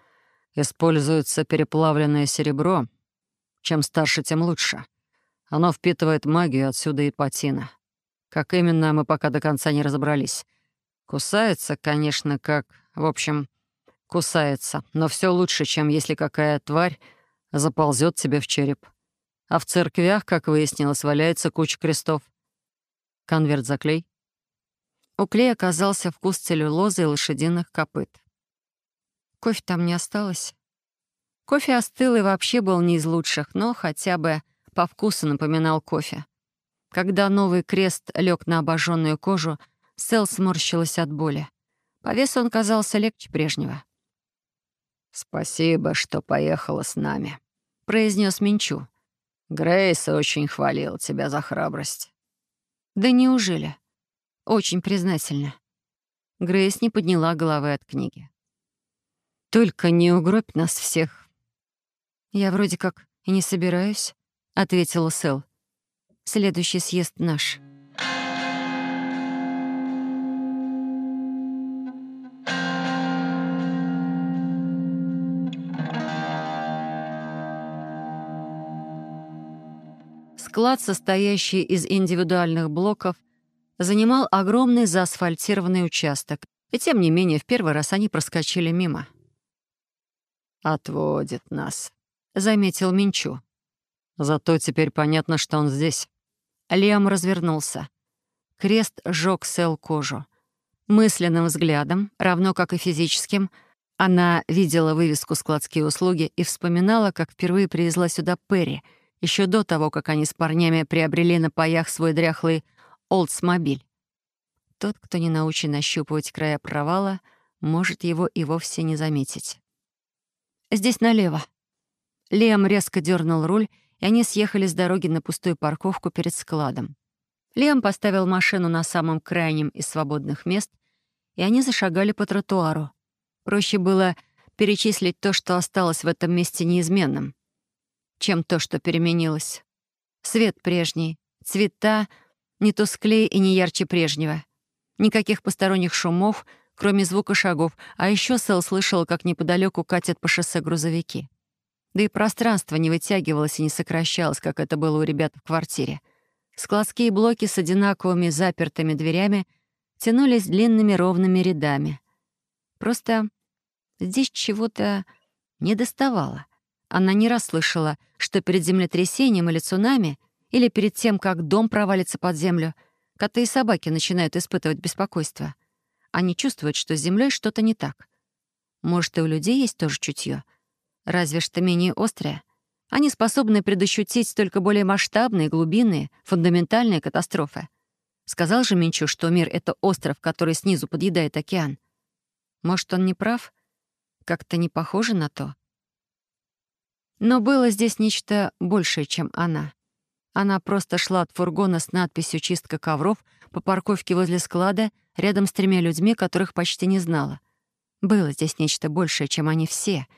«Используется переплавленное серебро. Чем старше, тем лучше. Оно впитывает магию, отсюда и патина. Как именно, мы пока до конца не разобрались. Кусается, конечно, как... В общем, кусается. Но все лучше, чем если какая тварь заползет тебе в череп. А в церквях, как выяснилось, валяется куча крестов. Конверт заклей. У клея оказался вкус целлюлозы и лошадиных копыт. Кофе там не осталось. Кофе остыл и вообще был не из лучших, но хотя бы по вкусу напоминал кофе. Когда новый крест лег на обожженную кожу, Сэл сморщилась от боли. По весу он казался легче прежнего. «Спасибо, что поехала с нами», — произнес Минчу. «Грейс очень хвалил тебя за храбрость». «Да неужели? Очень признательна». Грейс не подняла головы от книги. «Только не угробь нас всех». «Я вроде как и не собираюсь», — ответила Сэл. Следующий съезд наш. Склад, состоящий из индивидуальных блоков, занимал огромный заасфальтированный участок, и тем не менее в первый раз они проскочили мимо. «Отводит нас», — заметил Минчу. «Зато теперь понятно, что он здесь». Лиам развернулся. Крест сжёг Сэл кожу. Мысленным взглядом, равно как и физическим, она видела вывеску «Складские услуги» и вспоминала, как впервые привезла сюда Перри, еще до того, как они с парнями приобрели на паях свой дряхлый «Олдсмобиль». Тот, кто не научен ощупывать края провала, может его и вовсе не заметить. «Здесь налево». Лиам резко дернул руль, и они съехали с дороги на пустую парковку перед складом. Лиам поставил машину на самом крайнем из свободных мест, и они зашагали по тротуару. Проще было перечислить то, что осталось в этом месте неизменным, чем то, что переменилось. Свет прежний, цвета не тусклее и не ярче прежнего. Никаких посторонних шумов, кроме звука шагов, а еще Сэл слышал, как неподалеку катят по шоссе грузовики. Да и пространство не вытягивалось и не сокращалось, как это было у ребят в квартире. Складские блоки с одинаковыми запертыми дверями тянулись длинными ровными рядами. Просто здесь чего-то не доставало. Она не раз слышала, что перед землетрясением или цунами, или перед тем, как дом провалится под землю, коты и собаки начинают испытывать беспокойство. Они чувствуют, что с землей что-то не так. Может, и у людей есть тоже чутье, разве что менее острое. Они способны предощутить только более масштабные, глубинные, фундаментальные катастрофы. Сказал же Минчу, что мир — это остров, который снизу подъедает океан. Может, он не прав? Как-то не похоже на то. Но было здесь нечто большее, чем она. Она просто шла от фургона с надписью «Чистка ковров» по парковке возле склада рядом с тремя людьми, которых почти не знала. Было здесь нечто большее, чем они все —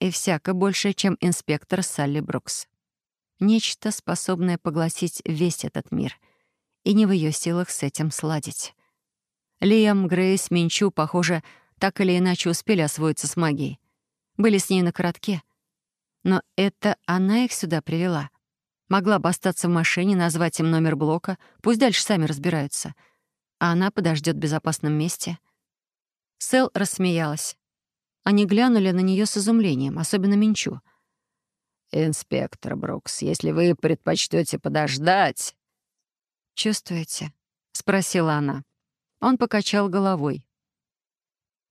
и всяко больше, чем инспектор Салли Брукс. Нечто, способное поглотить весь этот мир, и не в ее силах с этим сладить. Лиам, Грейс, Минчу, похоже, так или иначе успели освоиться с магией. Были с ней на коротке. Но это она их сюда привела. Могла бы остаться в машине, назвать им номер блока, пусть дальше сами разбираются. А она подождет в безопасном месте. Сэл рассмеялась. Они глянули на нее с изумлением, особенно Минчу. «Инспектор Брукс, если вы предпочтете подождать...» «Чувствуете?» — спросила она. Он покачал головой.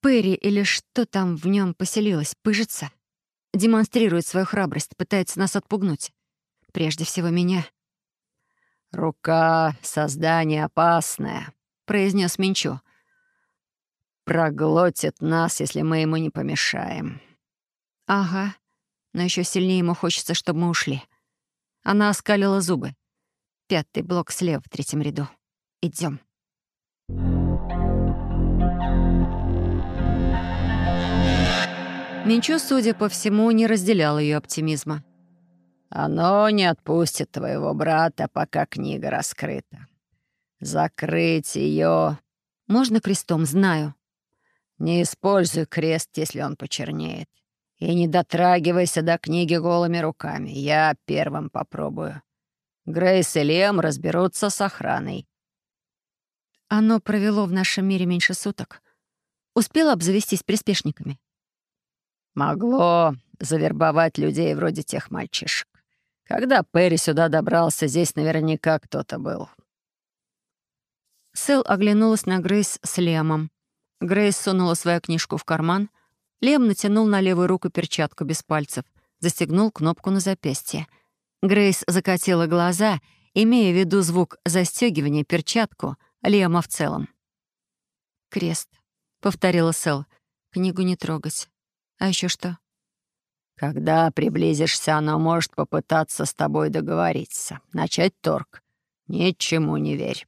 «Перри или что там в нем поселилось, пыжится? Демонстрирует свою храбрость, пытается нас отпугнуть. Прежде всего меня». «Рука — создание опасное», — произнес Минчу проглотит нас, если мы ему не помешаем». «Ага, но еще сильнее ему хочется, чтобы мы ушли». Она оскалила зубы. «Пятый блок слева в третьем ряду. Идем. Минчо, судя по всему, не разделял ее оптимизма. «Оно не отпустит твоего брата, пока книга раскрыта. Закрыть ее. «Можно крестом, знаю», не используй крест, если он почернеет. И не дотрагивайся до книги голыми руками. Я первым попробую. Грейс и Лем разберутся с охраной. Оно провело в нашем мире меньше суток. Успело обзавестись приспешниками. Могло завербовать людей вроде тех мальчишек. Когда Перри сюда добрался, здесь наверняка кто-то был. Сэл оглянулась на Грейс с Лемом. Грейс сунула свою книжку в карман. Лем натянул на левую руку перчатку без пальцев, застегнул кнопку на запястье. Грейс закатила глаза, имея в виду звук застегивания перчатку Лема в целом. «Крест», — повторила Сэл. «Книгу не трогать. А еще что?» «Когда приблизишься, она может попытаться с тобой договориться, начать торг. Ничему не верь».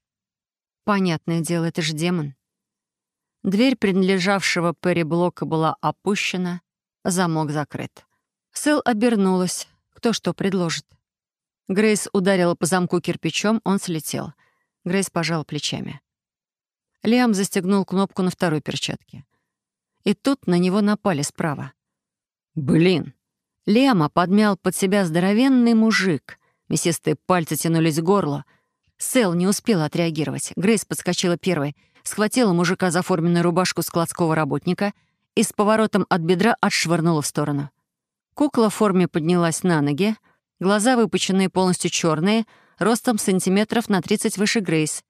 «Понятное дело, это же демон. Дверь принадлежавшего Перри блока была опущена, замок закрыт. Сэл обернулась. Кто что предложит? Грейс ударила по замку кирпичом, он слетел. Грейс пожала плечами. Лиам застегнул кнопку на второй перчатке. И тут на него напали справа. «Блин!» Лиама подмял под себя здоровенный мужик. Мясистые пальцы тянулись к горлу. Сэл не успела отреагировать. Грейс подскочила первой схватила мужика за форменную рубашку складского работника и с поворотом от бедра отшвырнула в сторону. Кукла в форме поднялась на ноги, глаза выпученные полностью черные, ростом сантиметров на 30 выше Грейс.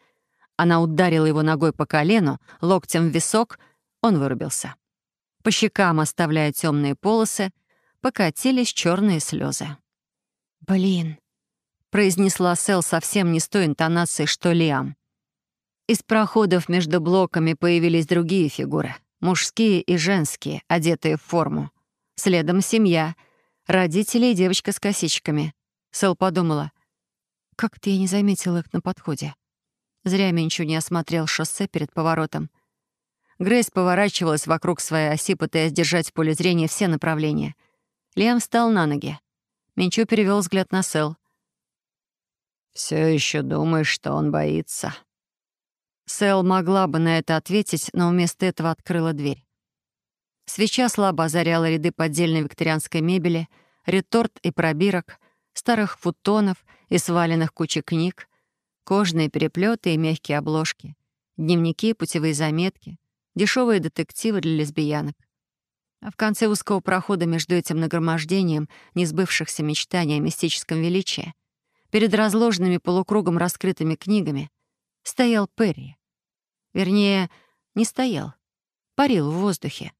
Она ударила его ногой по колену, локтем в висок, он вырубился. По щекам, оставляя темные полосы, покатились черные слезы. «Блин», — произнесла Сэл совсем не с той интонацией, что Лиам. Из проходов между блоками появились другие фигуры. Мужские и женские, одетые в форму. Следом семья. Родители и девочка с косичками. Сэл подумала. Как-то я не заметила их на подходе. Зря Минчу не осмотрел шоссе перед поворотом. Грейс поворачивалась вокруг своей оси, пытаясь держать в поле зрения все направления. Лиам встал на ноги. Минчу перевел взгляд на Сэл. Все еще думаешь, что он боится?» Сэл могла бы на это ответить, но вместо этого открыла дверь. Свеча слабо озаряла ряды поддельной викторианской мебели, реторт и пробирок, старых футонов и сваленных кучек книг, кожные переплеты и мягкие обложки, дневники, путевые заметки, дешевые детективы для лесбиянок. А в конце узкого прохода между этим нагромождением несбывшихся мечтаний о мистическом величии, перед разложенными полукругом раскрытыми книгами, стоял Перри. Вернее, не стоял, парил в воздухе.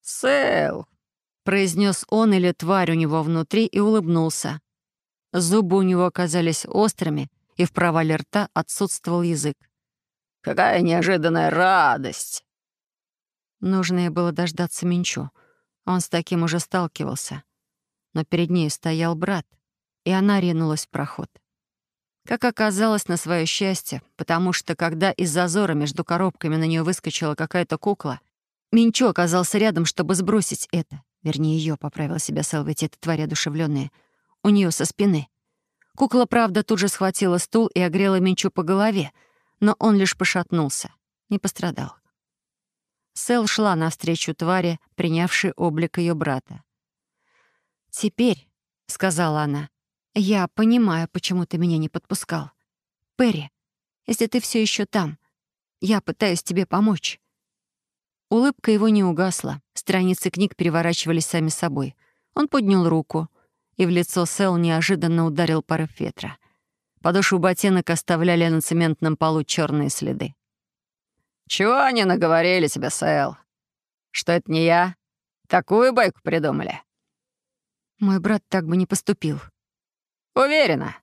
«Сэл!» — произнес он или тварь у него внутри и улыбнулся. Зубы у него оказались острыми, и в провале рта отсутствовал язык. «Какая неожиданная радость!» Нужно ей было дождаться Минчу. Он с таким уже сталкивался. Но перед ней стоял брат, и она ринулась в проход. Как оказалось, на свое счастье, потому что когда из зазора между коробками на нее выскочила какая-то кукла, Минчу оказался рядом, чтобы сбросить это. Вернее, ее поправила себя Селвити, эта тварь одушевленная. У нее со спины. Кукла, правда, тут же схватила стул и огрела Минчу по голове, но он лишь пошатнулся, не пострадал. Сэл шла навстречу твари, принявшей облик ее брата. «Теперь», — сказала она, — «я понимаю, почему ты меня не подпускал. Перри, если ты все еще там, я пытаюсь тебе помочь». Улыбка его не угасла, страницы книг переворачивались сами собой. Он поднял руку, и в лицо Сэл неожиданно ударил порыв ветра. Подошвы ботинок оставляли на цементном полу черные следы. «Чего они наговорили тебе, Сэл? Что это не я? Такую байку придумали?» «Мой брат так бы не поступил». «Уверена.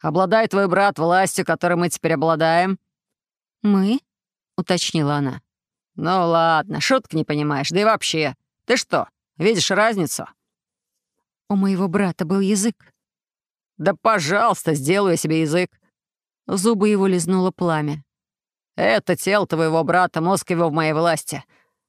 Обладает твой брат властью, которой мы теперь обладаем?» «Мы?» — уточнила она. «Ну ладно, шуток не понимаешь. Да и вообще, ты что, видишь разницу?» У моего брата был язык. «Да пожалуйста, сделаю себе язык». Зубы его лизнуло пламя. «Это тело твоего брата, мозг его в моей власти.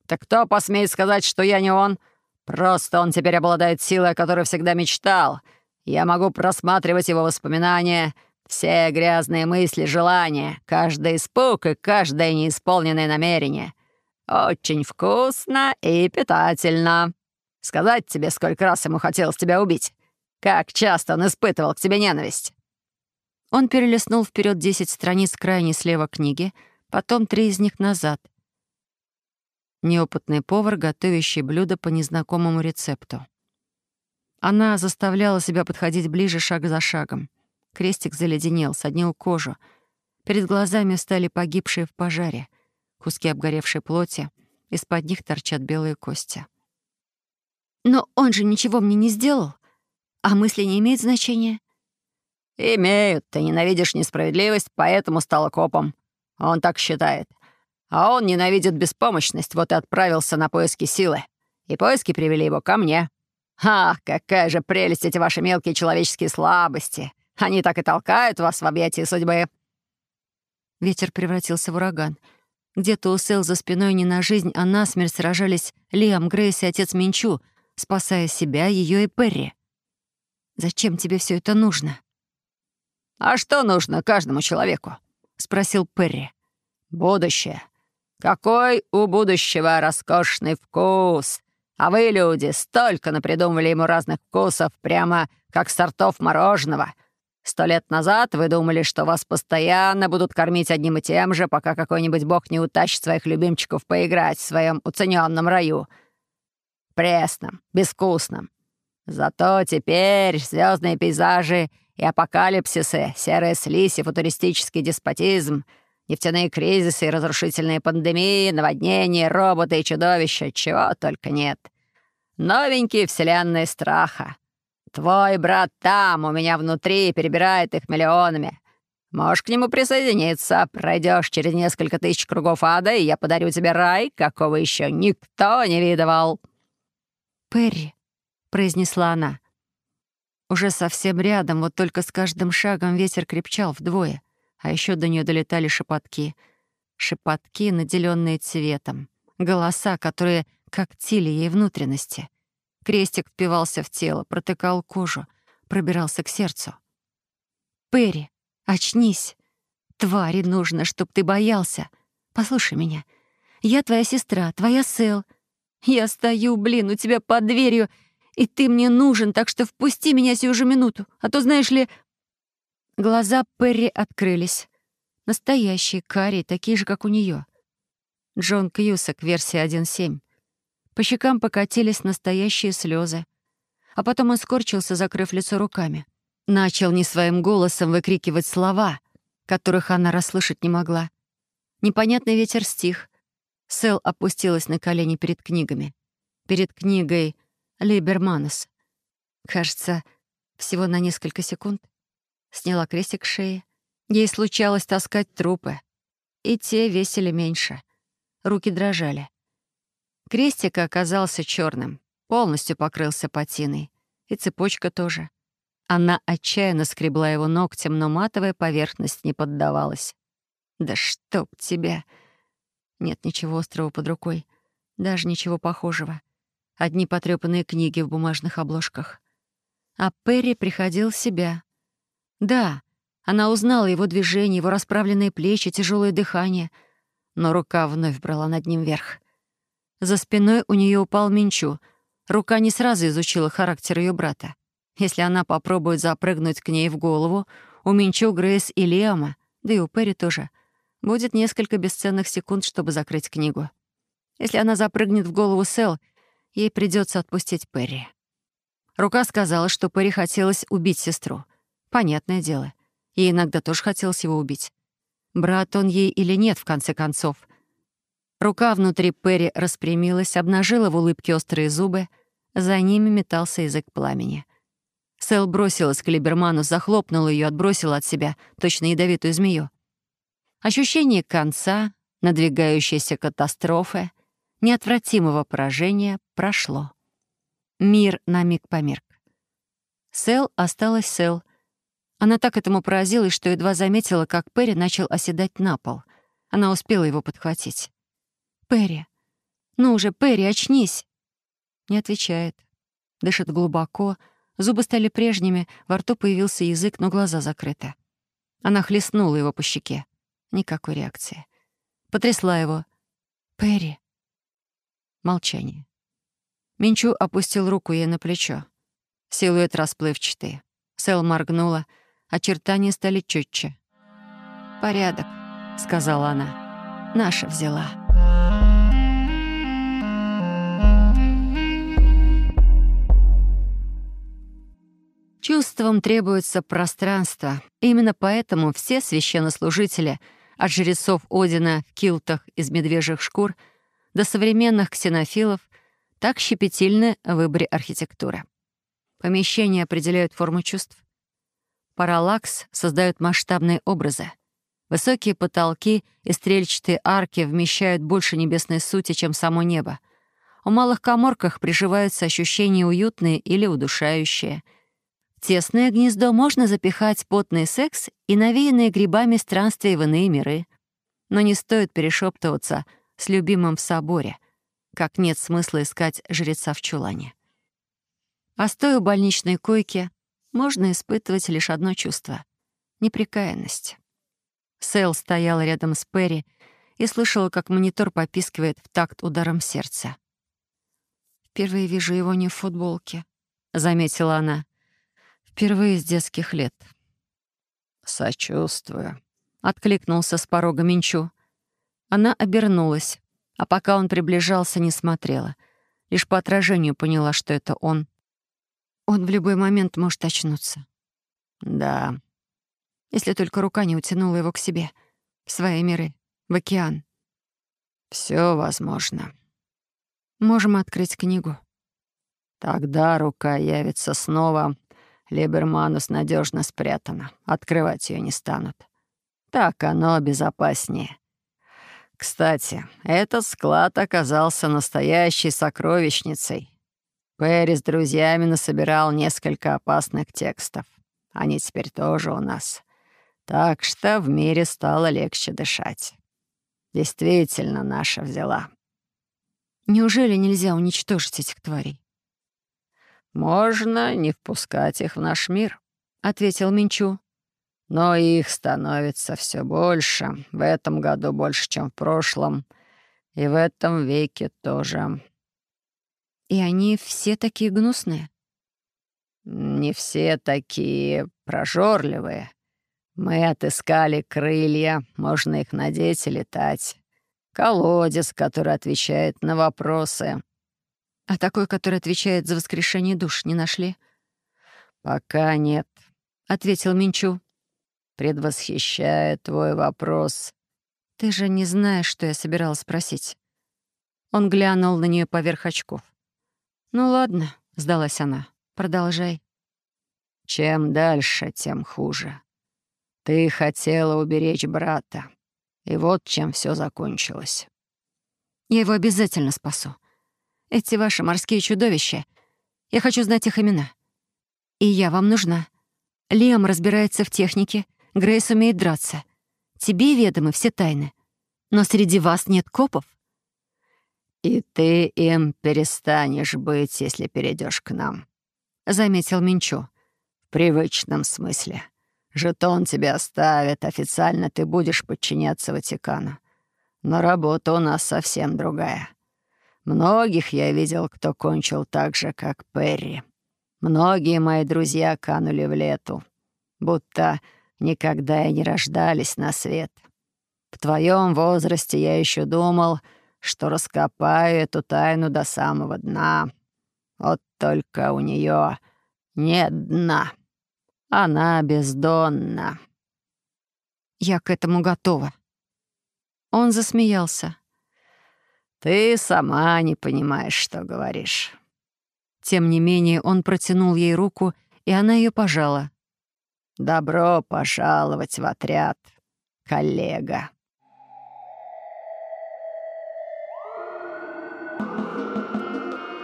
Так кто посмеет сказать, что я не он? Просто он теперь обладает силой, о которой всегда мечтал. Я могу просматривать его воспоминания, все грязные мысли, желания, каждый испуг и каждое неисполненное намерение. Очень вкусно и питательно». Сказать тебе, сколько раз ему хотелось тебя убить? Как часто он испытывал к тебе ненависть?» Он перелистнул вперед десять страниц крайней слева книги, потом три из них назад. Неопытный повар, готовящий блюдо по незнакомому рецепту. Она заставляла себя подходить ближе шаг за шагом. Крестик заледенел, соднил кожу. Перед глазами стали погибшие в пожаре. Куски обгоревшей плоти, из-под них торчат белые кости. Но он же ничего мне не сделал. А мысли не имеют значения. «Имеют. Ты ненавидишь несправедливость, поэтому стала копом. Он так считает. А он ненавидит беспомощность, вот и отправился на поиски силы. И поиски привели его ко мне. Ах, какая же прелесть эти ваши мелкие человеческие слабости. Они так и толкают вас в объятия судьбы». Ветер превратился в ураган. Где-то у Сэл за спиной не на жизнь, а на смерть сражались Лиам, Грейс и отец Минчу, спасая себя, ее и Перри. «Зачем тебе все это нужно?» «А что нужно каждому человеку?» — спросил Перри. «Будущее. Какой у будущего роскошный вкус! А вы, люди, столько напридумывали ему разных вкусов, прямо как сортов мороженого. Сто лет назад вы думали, что вас постоянно будут кормить одним и тем же, пока какой-нибудь бог не утащит своих любимчиков поиграть в своем уцененном раю пресным, безвкусным. Зато теперь звездные пейзажи и апокалипсисы, серая слизь и футуристический деспотизм, нефтяные кризисы и разрушительные пандемии, наводнения, роботы и чудовища, чего только нет. Новенькие вселенные страха. Твой брат там, у меня внутри, перебирает их миллионами. Можешь к нему присоединиться, пройдешь через несколько тысяч кругов ада, и я подарю тебе рай, какого еще никто не видывал. «Перри», — произнесла она. Уже совсем рядом, вот только с каждым шагом ветер крепчал вдвое, а еще до нее долетали шепотки. Шепотки, наделенные цветом. Голоса, которые когтили ей внутренности. Крестик впивался в тело, протыкал кожу, пробирался к сердцу. «Перри, очнись! Твари нужно, чтоб ты боялся. Послушай меня. Я твоя сестра, твоя Сэл, я стою, блин, у тебя под дверью, и ты мне нужен, так что впусти меня сию же минуту, а то, знаешь ли...» Глаза Перри открылись. Настоящие, карие, такие же, как у нее. Джон Кьюсак, версия 1.7. По щекам покатились настоящие слезы. А потом он скорчился, закрыв лицо руками. Начал не своим голосом выкрикивать слова, которых она расслышать не могла. Непонятный ветер стих. Сэл опустилась на колени перед книгами. Перед книгой «Либерманус». Кажется, всего на несколько секунд. Сняла крестик с шеи. Ей случалось таскать трупы. И те весили меньше. Руки дрожали. Крестик оказался черным, полностью покрылся патиной. И цепочка тоже. Она отчаянно скребла его ногтем, но матовая поверхность не поддавалась. «Да чтоб тебя!» Нет ничего острого под рукой, даже ничего похожего. Одни потрёпанные книги в бумажных обложках. А Перри приходил в себя. Да, она узнала его движения, его расправленные плечи, тяжелое дыхание, но рука вновь брала над ним верх. За спиной у нее упал Минчу. Рука не сразу изучила характер ее брата. Если она попробует запрыгнуть к ней в голову, у Минчу, Грейс и Лиама, да и у Перри тоже, будет несколько бесценных секунд, чтобы закрыть книгу. Если она запрыгнет в голову Сэл, ей придется отпустить Перри. Рука сказала, что Перри хотелось убить сестру. Понятное дело. Ей иногда тоже хотелось его убить. Брат он ей или нет, в конце концов. Рука внутри Перри распрямилась, обнажила в улыбке острые зубы. За ними метался язык пламени. Сэл бросилась к Либерману, захлопнула ее, отбросила от себя, точно ядовитую змею. Ощущение конца, надвигающейся катастрофы, неотвратимого поражения прошло. Мир на миг померк. Сэл осталась Сэл. Она так этому поразилась, что едва заметила, как Перри начал оседать на пол. Она успела его подхватить. «Перри! Ну уже, Перри, очнись!» Не отвечает. Дышит глубоко, Зубы стали прежними, во рту появился язык, но глаза закрыты. Она хлестнула его по щеке. Никакой реакции. Потрясла его. «Перри!» Молчание. Минчу опустил руку ей на плечо. Силуэт расплывчатый. Сэл моргнула. Очертания стали четче. «Порядок», — сказала она. «Наша взяла». Чувствам требуется пространство. именно поэтому все священнослужители, от жрецов Одина в килтах из медвежьих шкур до современных ксенофилов, так щепетильны в выборе архитектуры. Помещения определяют форму чувств. Параллакс создают масштабные образы. Высокие потолки и стрельчатые арки вмещают больше небесной сути, чем само небо. У малых коморках приживаются ощущения уютные или удушающие — тесное гнездо можно запихать потный секс и навеянные грибами странствия в иные миры. Но не стоит перешептываться с любимым в соборе, как нет смысла искать жреца в чулане. А стоя у больничной койки, можно испытывать лишь одно чувство — неприкаянность. Сэл стояла рядом с Перри и слышала, как монитор попискивает в такт ударом сердца. «Впервые вижу его не в футболке», — заметила она. Впервые с детских лет. «Сочувствую», — откликнулся с порога Минчу. Она обернулась, а пока он приближался, не смотрела. Лишь по отражению поняла, что это он. Он в любой момент может очнуться. Да. Если только рука не утянула его к себе, в свои миры, в океан. Все возможно. Можем открыть книгу. Тогда рука явится снова Либерманус надежно спрятана. Открывать ее не станут. Так оно безопаснее. Кстати, этот склад оказался настоящей сокровищницей. Перри с друзьями насобирал несколько опасных текстов. Они теперь тоже у нас. Так что в мире стало легче дышать. Действительно, наша взяла. Неужели нельзя уничтожить этих тварей? «Можно не впускать их в наш мир», — ответил Минчу. «Но их становится все больше. В этом году больше, чем в прошлом. И в этом веке тоже». «И они все такие гнусные?» «Не все такие прожорливые. Мы отыскали крылья, можно их надеть и летать. Колодец, который отвечает на вопросы. А такой, который отвечает за воскрешение душ, не нашли? Пока нет, — ответил Минчу. Предвосхищая твой вопрос. Ты же не знаешь, что я собиралась спросить. Он глянул на нее поверх очков. «Ну ладно», — сдалась она. «Продолжай». «Чем дальше, тем хуже. Ты хотела уберечь брата. И вот чем все закончилось». «Я его обязательно спасу. Эти ваши морские чудовища. Я хочу знать их имена. И я вам нужна. Лиам разбирается в технике, Грейс умеет драться. Тебе ведомы все тайны. Но среди вас нет копов». «И ты им перестанешь быть, если перейдешь к нам», — заметил Минчу. «В привычном смысле. Жетон тебе оставят, официально ты будешь подчиняться Ватикану. Но работа у нас совсем другая. Многих я видел, кто кончил так же, как Перри. Многие мои друзья канули в лету, будто никогда и не рождались на свет. В твоем возрасте я еще думал, что раскопаю эту тайну до самого дна. Вот только у нее нет дна. Она бездонна. Я к этому готова. Он засмеялся. Ты сама не понимаешь, что говоришь. Тем не менее, он протянул ей руку, и она ее пожала. «Добро пожаловать в отряд, коллега».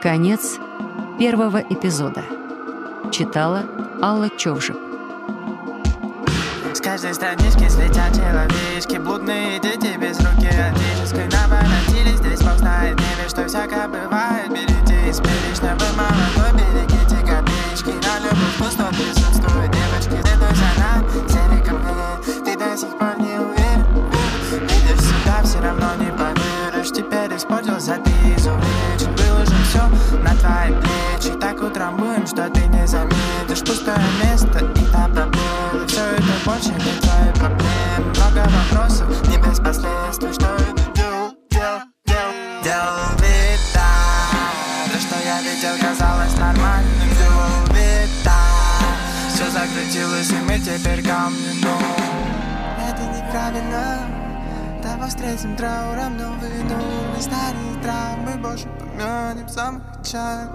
Конец первого эпизода. Читала Алла Човжик. С каждой странички слетят человечки Блудные дети без руки. Отеческой Наворотились, здесь Бог знает, верь, что всякое бывает. Берите из перечного молодой, берегите копеечки. На любой вкус, но присутствует девочки Следуй за нами, сериком ты до сих пор не уверен Видишь сюда, все равно не поверишь. Теперь испортился, ты утрамбуем, что ты не заметишь. Пустое место и там пробелы Все это больше не твои проблемы. Много вопросов, не без последствий. Что это? Делал, делал, делал, делал вид так То, что я видел, казалось нормальным. Делал вид так Все закрутилось, и мы теперь камни, но Это неправильно. Давай встретим трауром новый нур Мы старые травмы больше помянем самых чай.